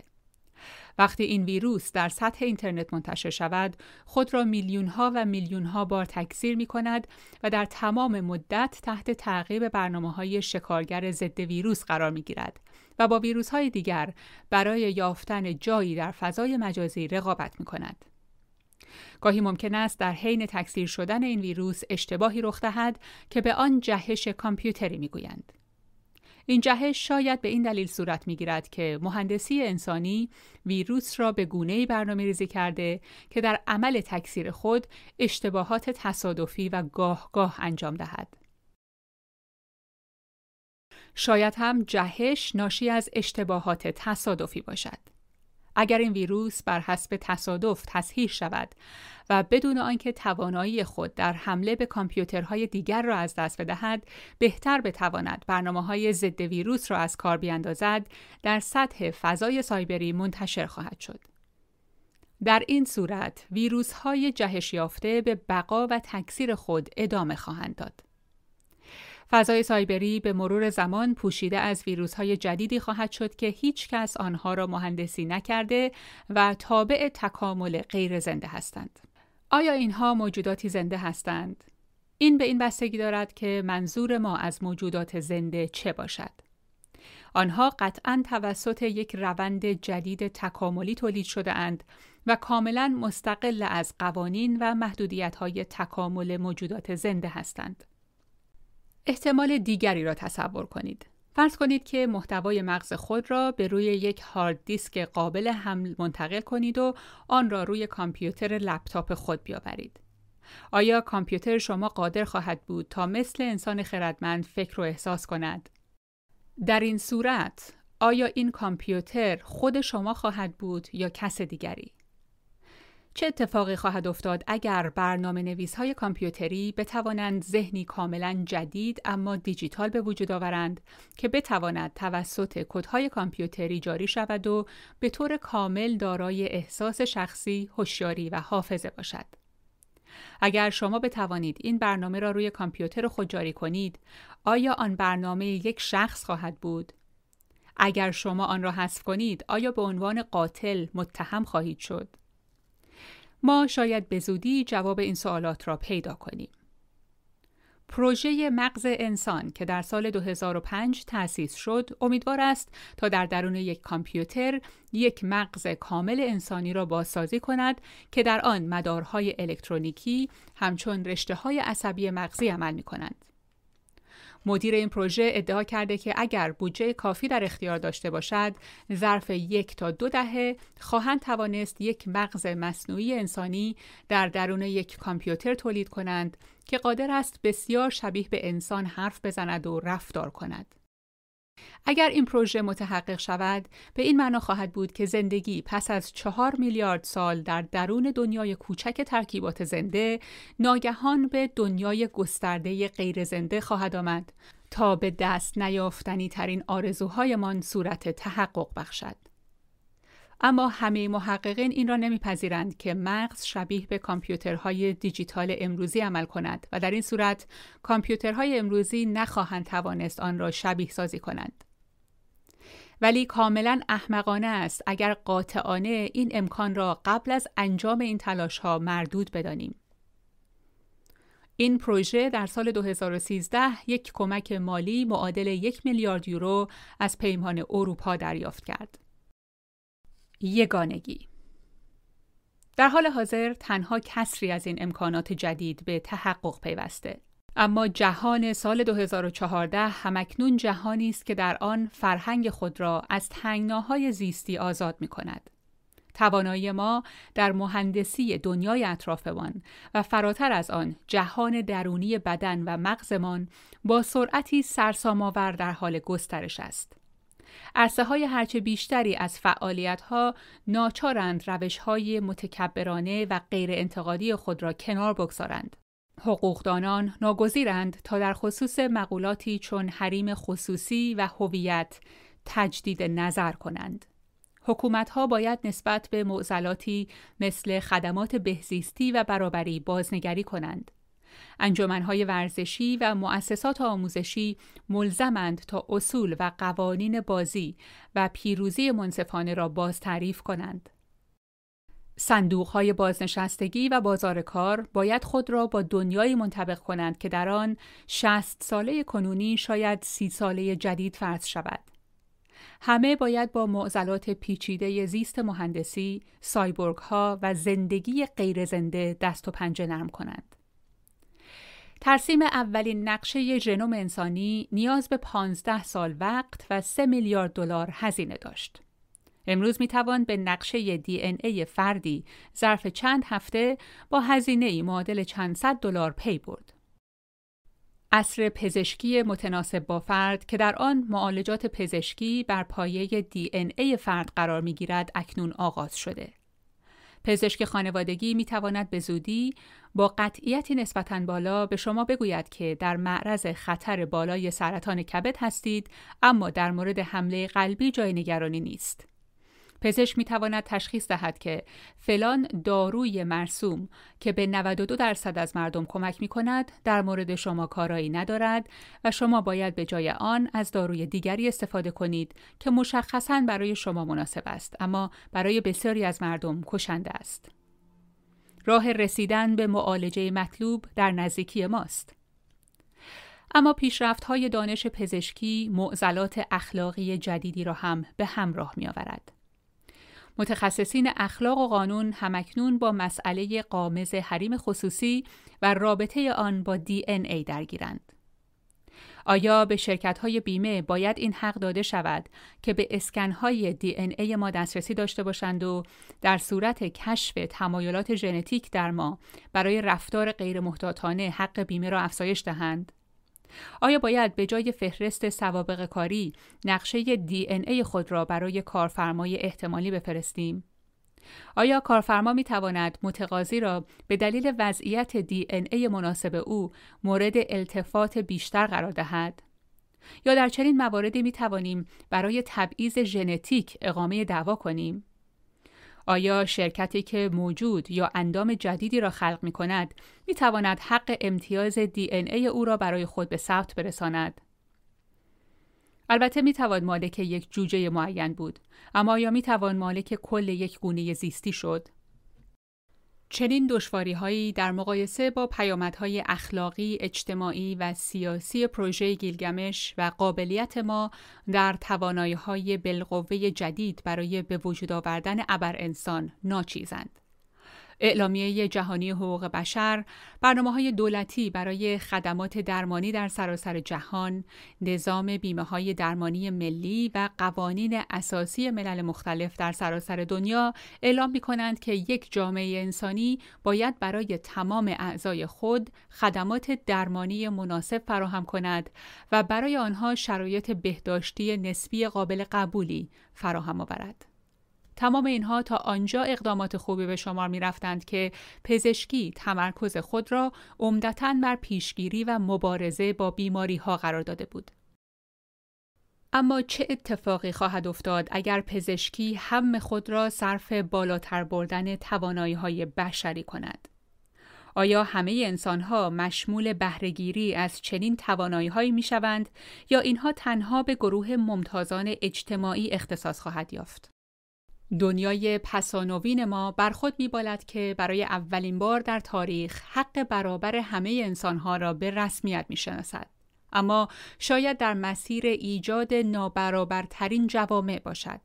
وقتی این ویروس در سطح اینترنت منتشر شود خود را میلیون ها و میلیون ها بار تکثیر می کند و در تمام مدت تحت تعقیب برنامه های شکارگر ضد ویروس قرار می گیرد و با ویروس های دیگر برای یافتن جایی در فضای مجازی رقابت می کند. گاهی ممکن است در حین تکثیر شدن این ویروس اشتباهی رخ دهد که به آن جهش کامپیوتری می‌گویند. این جهش شاید به این دلیل صورت می گیرد که مهندسی انسانی ویروس را به گونه‌ای برنامه ریزی کرده که در عمل تکثیر خود اشتباهات تصادفی و گاه گاه انجام دهد. شاید هم جهش ناشی از اشتباهات تصادفی باشد. اگر این ویروس بر حسب تصادف تصحیح شود و بدون آنکه توانایی خود در حمله به کامپیوترهای دیگر را از دست بدهد بهتر بتواند برنامه های ضد ویروس را از کار بیاندازد در سطح فضای سایبری منتشر خواهد شد. در این صورت ویروس های جهش یافته به بقا و تکثیر خود ادامه خواهند داد. فضای سایبری به مرور زمان پوشیده از ویروس های جدیدی خواهد شد که هیچ کس آنها را مهندسی نکرده و تابع تکامل غیر زنده هستند. آیا اینها موجوداتی زنده هستند؟ این به این بستگی دارد که منظور ما از موجودات زنده چه باشد. آنها قطعا توسط یک روند جدید تکاملی تولید شده اند و کاملا مستقل از قوانین و محدودیت های تکامل موجودات زنده هستند. احتمال دیگری را تصور کنید. فرض کنید که محتوای مغز خود را به روی یک هارد دیسک قابل حمل منتقل کنید و آن را روی کامپیوتر لپتاپ خود بیاورید. آیا کامپیوتر شما قادر خواهد بود تا مثل انسان خردمند فکر و احساس کند؟ در این صورت آیا این کامپیوتر خود شما خواهد بود یا کس دیگری؟ چه اتفاقی خواهد افتاد اگر برنامه نویس های کامپیوتری بتوانند ذهنی کاملا جدید اما دیجیتال به وجود آورند که بتواند توسط کدهای کامپیوتری جاری شود و به طور کامل دارای احساس شخصی، هوشیاری و حافظه باشد. اگر شما بتوانید این برنامه را روی کامپیوتر خود جاری کنید، آیا آن برنامه یک شخص خواهد بود؟ اگر شما آن را حذف کنید، آیا به عنوان قاتل متهم خواهید شد؟ ما شاید به زودی جواب این سوالات را پیدا کنیم. پروژه مغز انسان که در سال 2005 تأسیس شد امیدوار است تا در درون یک کامپیوتر یک مغز کامل انسانی را بازسازی کند که در آن مدارهای الکترونیکی همچون رشته های عصبی مغزی عمل می کنند. مدیر این پروژه ادعا کرده که اگر بودجه کافی در اختیار داشته باشد، ظرف یک تا دو دهه خواهند توانست یک مغز مصنوعی انسانی در درون یک کامپیوتر تولید کنند که قادر است بسیار شبیه به انسان حرف بزند و رفتار کند. اگر این پروژه متحقق شود به این معنا خواهد بود که زندگی پس از چهار میلیارد سال در درون دنیای کوچک ترکیبات زنده ناگهان به دنیای گسترده غیر زنده خواهد آمد تا به دست نیافتنی ترین آرزوهایمان صورت تحقق بخشد. اما همه محققین این را نمیپذیرند که مغز شبیه به کامپیوترهای دیجیتال امروزی عمل کند و در این صورت کامپیوترهای امروزی نخواهند توانست آن را شبیه سازی کنند. ولی کاملا احمقانه است اگر قاطعانه این امکان را قبل از انجام این تلاش ها مردود بدانیم. این پروژه در سال 2013 یک کمک مالی معادل یک میلیارد یورو از پیمان اروپا دریافت کرد. یگانگی در حال حاضر تنها کسری از این امکانات جدید به تحقق پیوسته. اما جهان سال 2014 همکنون جهانی است که در آن فرهنگ خود را از تنگناهای زیستی آزاد می کند. توانایی ما در مهندسی دنیای اطرافمان و فراتر از آن جهان درونی بدن و مغزمان با سرعتی سرسام‌آور در حال گسترش است. عرصه های هرچه بیشتری از فعالیت ها ناچارند روش های متکبرانه و غیر انتقادی خود را کنار بگذارند. حقوقدانان ناگزیرند تا در خصوص مقولاتی چون حریم خصوصی و هویت تجدید نظر کنند. حکومت ها باید نسبت به معضلاتی مثل خدمات بهزیستی و برابری بازنگری کنند. انجمنهای ورزشی و مؤسسات آموزشی ملزمند تا اصول و قوانین بازی و پیروزی منصفانه را باز تعریف کنند. صندوق های بازنشستگی و بازار کار باید خود را با دنیایی منطبق کنند که در آن 60 ساله کنونی شاید سی ساله جدید فرض شود. همه باید با معضلات پیچیده زیست مهندسی، سایبورگ ها و زندگی غیر زنده دست و پنجه نرم کنند. ترسیم اولین نقشه ژنوم انسانی نیاز به 15 سال وقت و 3 میلیارد دلار هزینه داشت. امروز می توان به نقشه دی ان ای فردی ظرف چند هفته با هزینه معادل چند صد دلار پی برد. اصر پزشکی متناسب با فرد که در آن معالجات پزشکی بر پایه دی ان ای فرد قرار می گیرد اکنون آغاز شده. پزشک خانوادگی می تواند به زودی با قطعیتی نسبتاً بالا به شما بگوید که در معرض خطر بالای سرطان کبد هستید اما در مورد حمله قلبی جای نگرانی نیست. پزشک می تواند تشخیص دهد که فلان داروی مرسوم که به 92 درصد از مردم کمک می کند در مورد شما کارایی ندارد و شما باید به جای آن از داروی دیگری استفاده کنید که مشخصا برای شما مناسب است اما برای بسیاری از مردم کشنده است. راه رسیدن به معالجه مطلوب در نزدیکی ماست. اما پیشرفت های دانش پزشکی معضلات اخلاقی جدیدی را هم به همراه می آورد. متخصصین اخلاق و قانون همکنون با مسئله قامز حریم خصوصی و رابطه آن با دی ای درگیرند. آیا به شرکت های بیمه باید این حق داده شود که به اسکن های دی ان ای ما دسترسی داشته باشند و در صورت کشف تمایلات ژنتیک در ما برای رفتار غیر محتاطانه حق بیمه را افزایش دهند؟ آیا باید به جای فهرست سوابق کاری نقشه دی ان ای خود را برای کارفرمای احتمالی بفرستیم؟ آیا کارفرما می تواند متقاضی را به دلیل وضعیت دی ان ای مناسب او مورد التفات بیشتر قرار دهد؟ یا در چنین مواردی می توانیم برای تبعیض ژنتیک اقامه دعوا کنیم؟ آیا شرکتی که موجود یا اندام جدیدی را خلق می کند می تواند حق امتیاز دی ای او را برای خود به ثبت برساند؟ البته می توان مالک یک جوجه معین بود اما آیا می توان مالک کل یک گونه زیستی شد چنین دشواری هایی در مقایسه با پیامدهای اخلاقی، اجتماعی و سیاسی پروژه گیلگمش و قابلیت ما در توانایی های بالقوه جدید برای به وجود آوردن ابر انسان ناچیزند. اعلامیه جهانی حقوق بشر، برنامه های دولتی برای خدمات درمانی در سراسر جهان، نظام بیمه های درمانی ملی و قوانین اساسی ملل مختلف در سراسر دنیا اعلام می کنند که یک جامعه انسانی باید برای تمام اعضای خود خدمات درمانی مناسب فراهم کند و برای آنها شرایط بهداشتی نسبی قابل قبولی فراهم آورد. تمام اینها تا آنجا اقدامات خوبی به شمار می رفتند که پزشکی تمرکز خود را عمدتا بر پیشگیری و مبارزه با بیماری ها قرار داده بود. اما چه اتفاقی خواهد افتاد اگر پزشکی هم خود را صرف بالاتر بردن توانایی های بشری کند؟ آیا همه انسان ها مشمول بهرهگیری از چنین توانایی هایی می شوند یا اینها تنها به گروه ممتازان اجتماعی اختصاص خواهد یافت؟ دنیای پسانوین ما بر خود میبالد که برای اولین بار در تاریخ حق برابر همه انسانها را به رسمیت می‌شناسد. اما شاید در مسیر ایجاد نابرابرترین جوامع باشد.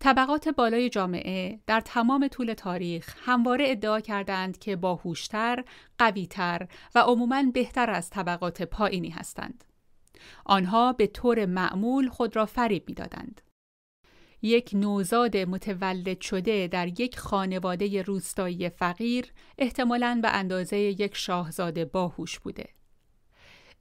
طبقات بالای جامعه در تمام طول تاریخ همواره ادعا کردند که باهوشتر، قویتر و عموماً بهتر از طبقات پایینی هستند. آنها به طور معمول خود را فریب می‌دادند. یک نوزاد متولد شده در یک خانواده روستایی فقیر احتمالاً به اندازه یک شاهزاده باهوش بوده.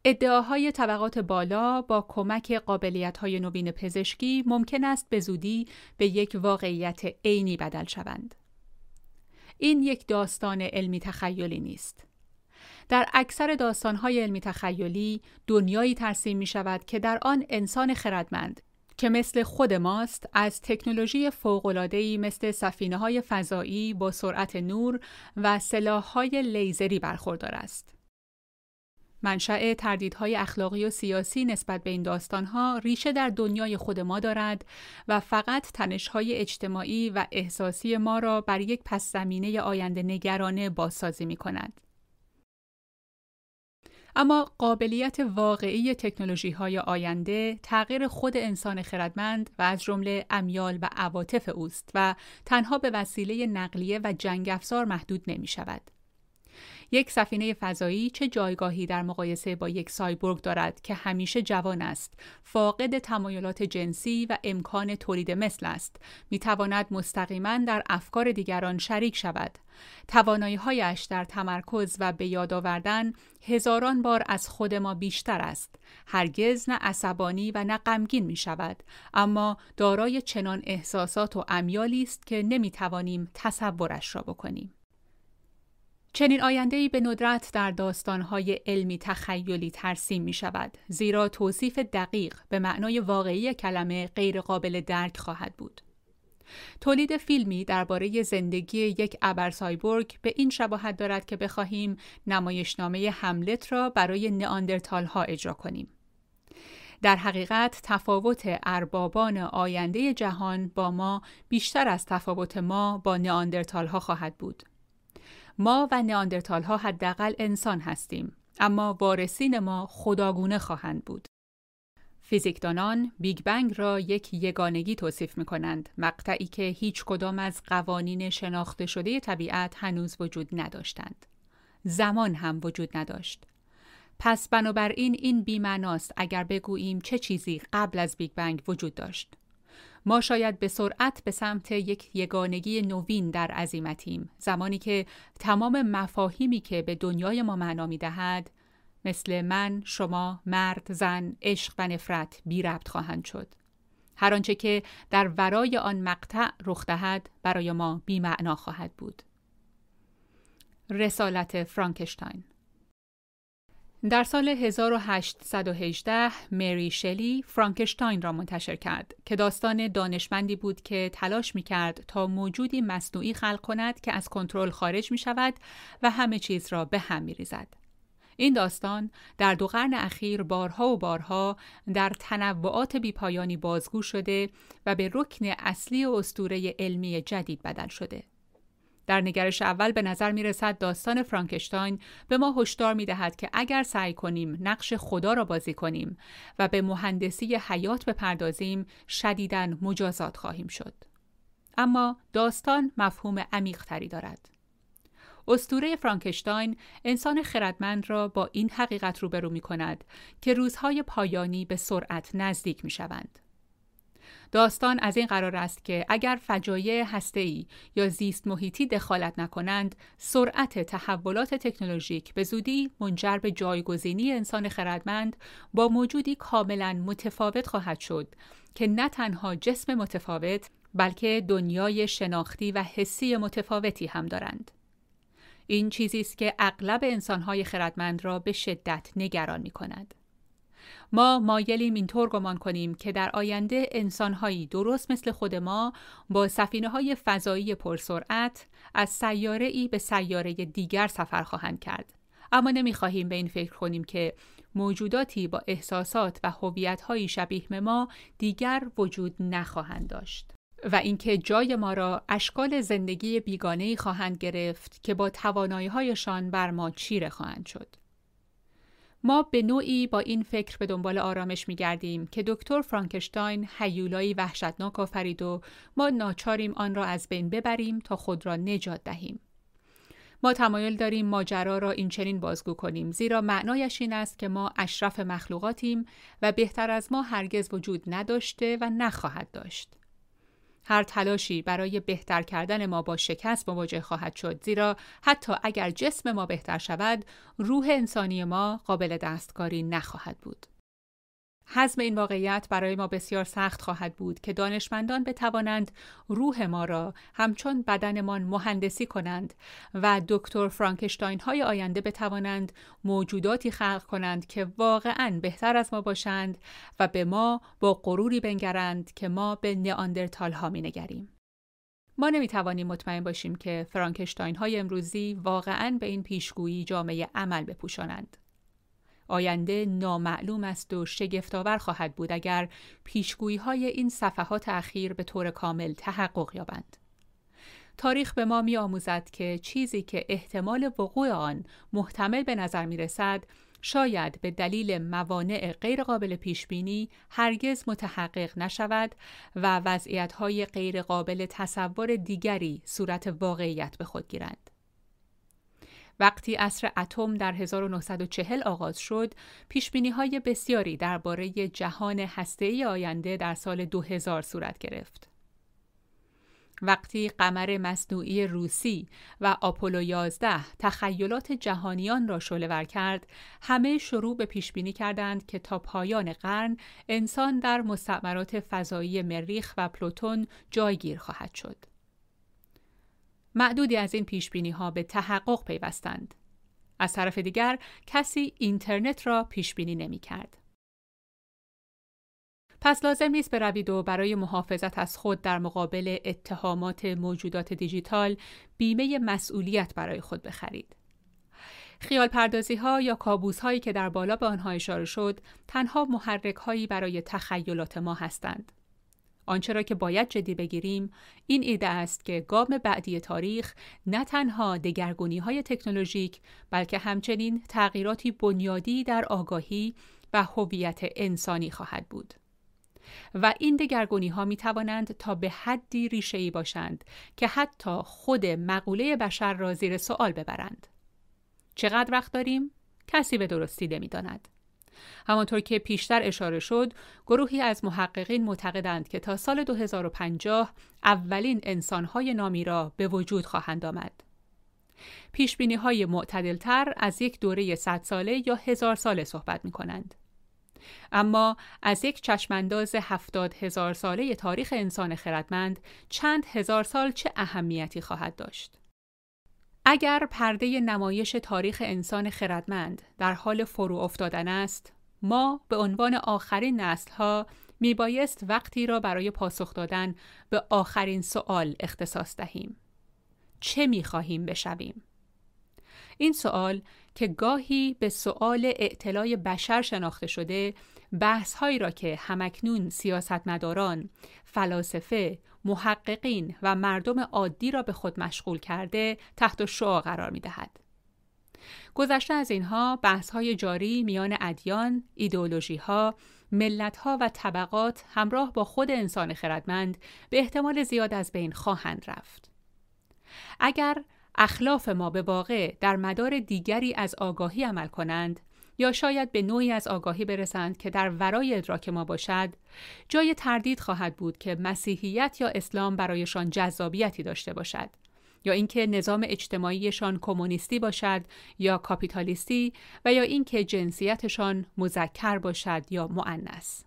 ادعاهای طبقات بالا با کمک قابلیت‌های نوین پزشکی ممکن است به زودی به یک واقعیت عینی بدل شوند. این یک داستان علمی تخیلی نیست. در اکثر داستانهای علمی تخیلی دنیایی ترسیم می شود که در آن انسان خردمند که مثل خود ماست از تکنولوژی فوق‌العاده‌ای مثل سفینه های فضایی با سرعت نور و های لیزری برخوردار است. منشأ تردیدهای اخلاقی و سیاسی نسبت به این داستانها ریشه در دنیای خود ما دارد و فقط تنشهای اجتماعی و احساسی ما را بر یک پس زمینه آینده نگرانه بازسازی می کند. اما قابلیت واقعی تکنولوژی های آینده تغییر خود انسان خردمند و از جمله امیال و عواطف اوست و تنها به وسیله نقلیه و جنگ افزار محدود نمی شود. یک سفینه فضایی چه جایگاهی در مقایسه با یک سایبورگ دارد که همیشه جوان است، فاقد تمایلات جنسی و امکان تولید مثل است، می تواند مستقیما در افکار دیگران شریک شود. توانایی هایش در تمرکز و به یاد آوردن هزاران بار از خود ما بیشتر است. هرگز نه عصبانی و نه غمگین می شود، اما دارای چنان احساسات و امیالی است که نمی توانیم تصورش را بکنیم. چنین آینده‌ای به ندرت در داستانهای علمی تخیلی ترسیم می شود زیرا توصیف دقیق به معنای واقعی کلمه غیرقابل درک خواهد بود. تولید فیلمی درباره زندگی یک ابر سایبورگ به این شباهت دارد که بخواهیم نمایشنامه هملت را برای نئاندرتال ها اجرا کنیم. در حقیقت تفاوت اربابان آینده جهان با ما بیشتر از تفاوت ما با نئاندرتال ها خواهد بود. ما و نئاندرتال ها حداقل انسان هستیم اما وارثین ما خداگونه خواهند بود. فیزیکدانان Big Bang را یک یگانگی توصیف می کنند مقطعی که هیچ کدام از قوانین شناخته شده طبیعت هنوز وجود نداشتند. زمان هم وجود نداشت. پس بنابراین این بیمعناست اگر بگوییم چه چیزی قبل از Big Bang وجود داشت. ما شاید به سرعت به سمت یک یگانگی نوین در عزیمتیم زمانی که تمام مفاهیمی که به دنیای ما معنا می دهد مثل من، شما، مرد، زن، عشق و نفرت بی ربط خواهند شد. هر آنچه که در ورای آن مقطع رخ دهد برای ما بی معنا خواهد بود. رسالت فرانکشتاین در سال 1818 مری شلی فرانکشتاین را منتشر کرد که داستان دانشمندی بود که تلاش می کرد تا موجودی مصنوعی خلق کند که از کنترل خارج می شود و همه چیز را به هم می ریزد. این داستان در دو قرن اخیر بارها و بارها در تنوعات بیپایانی بازگو شده و به رکن اصلی اسطوره علمی جدید بدل شده. در نگرش اول به نظر می رسد داستان فرانکشتاین به ما هشدار می دهد که اگر سعی کنیم نقش خدا را بازی کنیم و به مهندسی حیات بپردازیم شدیداً مجازات خواهیم شد. اما داستان مفهوم عمیق تری دارد. استوره فرانکشتاین انسان خردمند را با این حقیقت روبرو می کند که روزهای پایانی به سرعت نزدیک می شوند. داستان از این قرار است که اگر فجایع هسته‌ای یا زیست محیطی دخالت نکنند، سرعت تحولات تکنولوژیک به زودی منجر به جایگزینی انسان خردمند با موجودی کاملا متفاوت خواهد شد که نه تنها جسم متفاوت بلکه دنیای شناختی و حسی متفاوتی هم دارند. این چیزی است که اغلب انسانهای خردمند را به شدت نگران می کند. ما مایلیم اینطور گمان کنیم که در آینده انسانهایی درست مثل خود ما با سفینه های فضایی پرسرعت از سیاره ای به سیاره دیگر سفر خواهند کرد. اما نمی‌خواهیم به این فکر کنیم که موجوداتی با احساسات و هویت‌هایی شبیه ما دیگر وجود نخواهند داشت. و اینکه جای ما را اشکال زندگی بیگانه خواهند گرفت که با توانایی هایشان بر ما چیره خواهند شد. ما به نوعی با این فکر به دنبال آرامش می گردیم که دکتر فرانکشتاین هیولایی وحشتناک آفرید و ما ناچاریم آن را از بین ببریم تا خود را نجات دهیم. ما تمایل داریم ماجرا را این چنین بازگو کنیم زیرا معنایش این است که ما اشرف مخلوقاتیم و بهتر از ما هرگز وجود نداشته و نخواهد داشت. هر تلاشی برای بهتر کردن ما با شکست مواجه خواهد شد زیرا حتی اگر جسم ما بهتر شود روح انسانی ما قابل دستکاری نخواهد بود. حزم این واقعیت برای ما بسیار سخت خواهد بود که دانشمندان بتوانند روح ما را همچون بدنمان مهندسی کنند و دکتر فرانکشتاین های آینده بتوانند موجوداتی خلق کنند که واقعا بهتر از ما باشند و به ما با غروری بنگرند که ما به نئاندرتال ها می نگریم. ما نمی توانیم مطمئن باشیم که فرانکشتاین های امروزی واقعا به این پیشگویی جامعه عمل بپوشانند. آینده نامعلوم است و شگفتآور خواهد بود اگر پیشگویی های این صفحات اخیر به طور کامل تحقق یابند. تاریخ به ما می آموزد که چیزی که احتمال وقوع آن محتمل به نظر می رسد شاید به دلیل موانع غیرقابل پیش بینی هرگز متحقق نشود و وضعیت غیرقابل تصور دیگری صورت واقعیت به خود گیرند. وقتی اصر اتم در 1940 آغاز شد، پیش های بسیاری درباره جهان هسته آینده در سال 2000 صورت گرفت. وقتی قمر مصنوعی روسی و آپولو 11 تخیلات جهانیان را شلور کرد، همه شروع به پیش بینی کردند که تا پایان قرن انسان در مستعمرات فضایی مریخ و پلوتون جایگیر خواهد شد. معدودی از این پیش بینی ها به تحقق پیوستند. از طرف دیگر کسی اینترنت را پیش بینی نمی کرد. پس لازم نیست بروید و برای محافظت از خود در مقابل اتهامات موجودات دیجیتال بیمه مسئولیت برای خود بخرید. خیال پردازی ها یا کابوس هایی که در بالا به آنها اشاره شد تنها محرک هایی برای تخیلات ما هستند. آنچه را که باید جدی بگیریم این ایده است که گام بعدی تاریخ نه تنها دگرگونی های تکنولوژیک بلکه همچنین تغییراتی بنیادی در آگاهی و هویت انسانی خواهد بود. و این دگرگونی ها می توانند تا به حدی ریشه ای باشند که حتی خود مقوله بشر را زیر سوال ببرند. چقدر وقت داریم؟ کسی به درستی نمی‌داند. همانطور که پیشتر اشاره شد، گروهی از محققین معتقدند که تا سال 2050 اولین انسانهای نامی را به وجود خواهند آمد. پیش بینی های معتدلتر از یک دوره 100 ساله یا هزار ساله صحبت می کنند. اما از یک چشمانداز هفتاد هزار ساله تاریخ انسان خردمند چند هزار سال چه اهمیتی خواهد داشت؟ اگر پرده نمایش تاریخ انسان خردمند در حال فرو افتادن است، ما به عنوان آخرین نسل ها می بایست وقتی را برای پاسخ دادن به آخرین سوال اختصاص دهیم. چه می خواهیم بشویم؟ این سوال که گاهی به سوال اعتلای بشر شناخته شده بحث هایی را که همکنون سیاستمداران، فلاسفه، محققین و مردم عادی را به خود مشغول کرده تحت شعا قرار می دهد. گذشته از اینها بحث های جاری میان ادیان، ایدئولوژی ها، ملت ها و طبقات همراه با خود انسان خردمند به احتمال زیاد از بین خواهند رفت. اگر اخلاف ما به واقع در مدار دیگری از آگاهی عمل کنند یا شاید به نوعی از آگاهی برسند که در ورای ادراک ما باشد جای تردید خواهد بود که مسیحیت یا اسلام برایشان جذابیتی داشته باشد. یا اینکه نظام اجتماعیشان کمونیستی باشد یا کاپیتالیستی و یا اینکه جنسیتشان مذکر باشد یا مؤنث.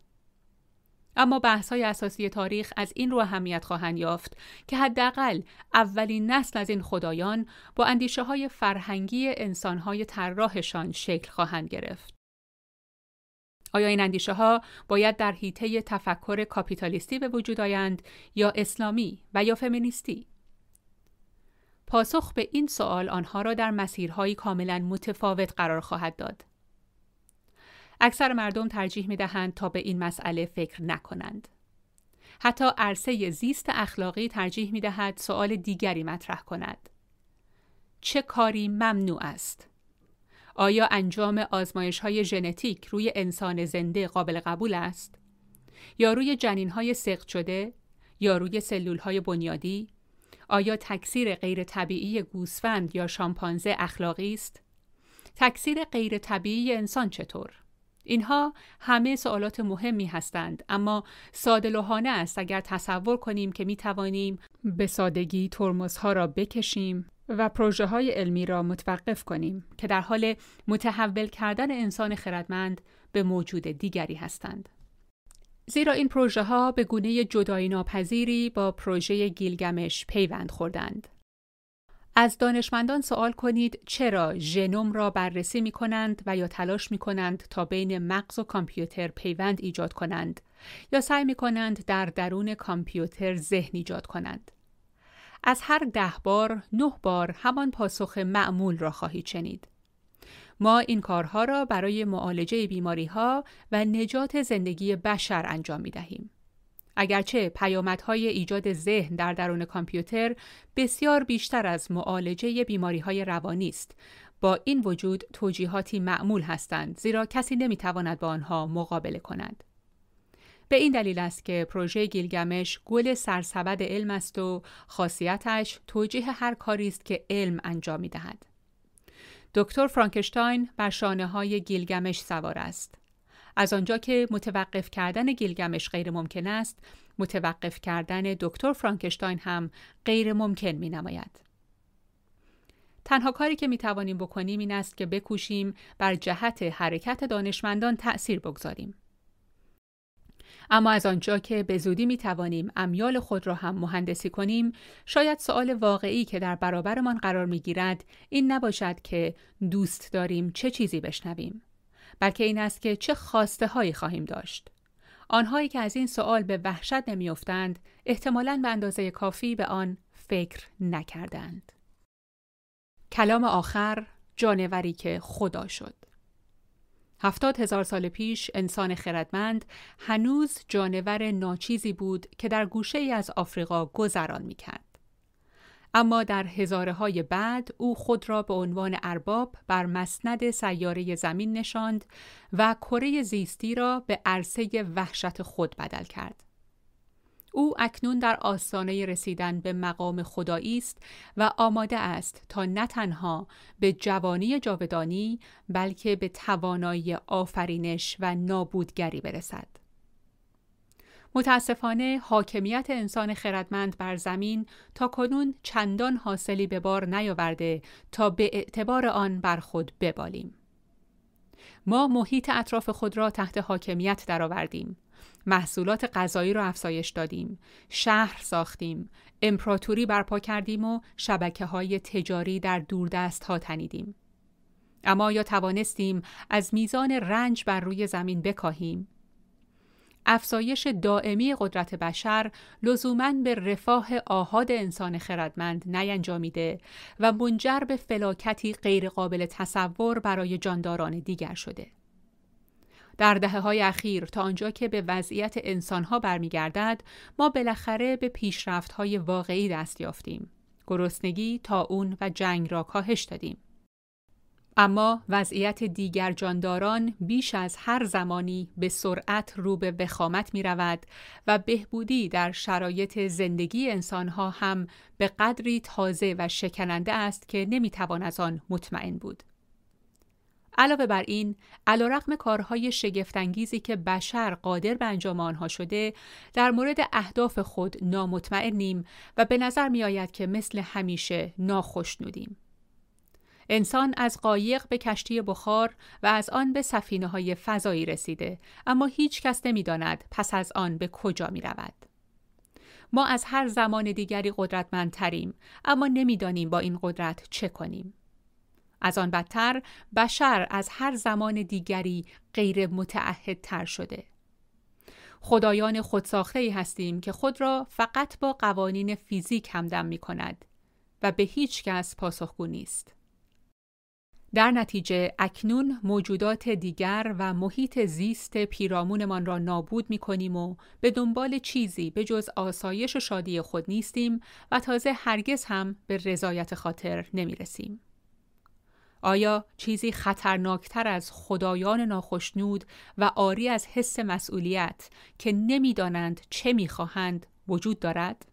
اما بحث های اساسی تاریخ از این رو اهمیت خواهند یافت که حداقل اولین نسل از این خدایان با اندیشه های فرهنگی انسان های طراحشان شکل خواهند گرفت. آیا این اندیشه ها باید در حیطه تفکر کاپیتالیستی به وجود آیند یا اسلامی و یا فمینیستی؟ پاسخ به این سوال آنها را در مسیرهایی کاملا متفاوت قرار خواهد داد. اکثر مردم ترجیح می دهند تا به این مسئله فکر نکنند. حتی عرصه زیست اخلاقی ترجیح می دهد سوال دیگری مطرح کند. چه کاری ممنوع است؟ آیا انجام آزمایش های ژنتیک روی انسان زنده قابل قبول است؟ یا روی جنین های سقط شده؟ یا روی سلول های بنیادی؟ آیا تکثیر غیر طبیعی گوسفند یا شامپانزه اخلاقی است؟ تکثیر غیر طبیعی انسان چطور؟ اینها همه سوالات مهمی هستند اما ساده است اگر تصور کنیم که می توانیم به سادگی ترمزها را بکشیم و پروژه های علمی را متوقف کنیم که در حال متحول کردن انسان خردمند به موجود دیگری هستند. زیرا این پروژه ها به گونه جدایی ناپذیری با پروژه گیلگمش پیوند خوردند. از دانشمندان سوال کنید چرا ژنوم را بررسی می کنند و یا تلاش می کنند تا بین مغز و کامپیوتر پیوند ایجاد کنند یا سعی می کنند در درون کامپیوتر ذهن ایجاد کنند. از هر ده بار نه بار همان پاسخ معمول را خواهید شنید. ما این کارها را برای معالجه بیماری ها و نجات زندگی بشر انجام می دهیم. اگرچه پیامدهای ایجاد ذهن در درون کامپیوتر بسیار بیشتر از معالجه بیماری های روانی است با این وجود توجیهاتی معمول هستند زیرا کسی نمی‌تواند با آنها مقابله کند به این دلیل است که پروژه گیلگمش گل سرسبد علم است و خاصیتش توجیه هر کاری است که علم انجام می دهد. دکتر فرانکشتاین بر شانه های گیلگمش سوار است. از آنجا که متوقف کردن گیلگمش غیر ممکن است، متوقف کردن دکتر فرانکشتاین هم غیر ممکن می نماید. تنها کاری که می توانیم بکنیم این است که بکوشیم بر جهت حرکت دانشمندان تأثیر بگذاریم. اما از آنجا که به زودی می توانیم امیال خود را هم مهندسی کنیم، شاید سوال واقعی که در برابرمان قرار می گیرد این نباشد که دوست داریم چه چیزی بشنویم. بلکه این است که چه خواسته هایی خواهیم داشت. آنهایی که از این سوال به وحشت نمیافتند احتمالاً به اندازه کافی به آن فکر نکردند. کلام آخر جانوری که خدا شد. هفتاد هزار سال پیش انسان خردمند هنوز جانور ناچیزی بود که در گوشه ای از آفریقا گذران می کرد. اما در هزاره های بعد او خود را به عنوان ارباب بر مسند سیاره زمین نشاند و کره زیستی را به عرصه وحشت خود بدل کرد. او اکنون در آستانه رسیدن به مقام خدایی است و آماده است تا نه تنها به جوانی جاودانی بلکه به توانایی آفرینش و نابودگری برسد. متاسفانه حاکمیت انسان خردمند بر زمین تا کنون چندان حاصلی به بار نیاورده تا به اعتبار آن بر خود ببالیم. ما محیط اطراف خود را تحت حاکمیت درآوردیم. محصولات غذایی را افزایش دادیم، شهر ساختیم، امپراتوری برپا کردیم و شبکه های تجاری در دوردست ها تنیدیم. اما یا توانستیم از میزان رنج بر روی زمین بکاهیم افزایش دائمی قدرت بشر لزوما به رفاه آهاد انسان خردمند نینجامیده و منجر به فلاکتی غیرقابل تصور برای جانداران دیگر شده. در دهه های اخیر تا آنجا که به وضعیت انسانها برمیگردد ما بالاخره به پیشرفت های واقعی دست یافتیم. گرسنگی، اون و جنگ را کاهش دادیم. اما وضعیت دیگر جانداران بیش از هر زمانی به سرعت رو به وخامت می رود و بهبودی در شرایط زندگی انسانها هم به قدری تازه و شکننده است که نمی توان از آن مطمئن بود. علاوه بر این، علیرغم کارهای شگفتانگیزی که بشر قادر به انجام آنها شده، در مورد اهداف خود نامطمئنیم و به نظر می آید که مثل همیشه ناخشنودیم. انسان از قایق به کشتی بخار و از آن به سفینه های فضایی رسیده اما هیچ کس نمی داند پس از آن به کجا می رود. ما از هر زمان دیگری قدرتمندتریم اما نمی‌دانیم با این قدرت چه کنیم. از آن بدتر بشر از هر زمان دیگری غیر متعهدتر شده. خدایان خودساخته ای هستیم که خود را فقط با قوانین فیزیک همدم می کند و به هیچ کس پاسخگو نیست. در نتیجه اکنون موجودات دیگر و محیط زیست پیرامونمان را نابود می کنیم و به دنبال چیزی به جز آسایش و شادی خود نیستیم و تازه هرگز هم به رضایت خاطر نمی رسیم. آیا چیزی خطرناکتر از خدایان ناخشنود و آری از حس مسئولیت که نمی‌دانند چه می‌خواهند وجود دارد؟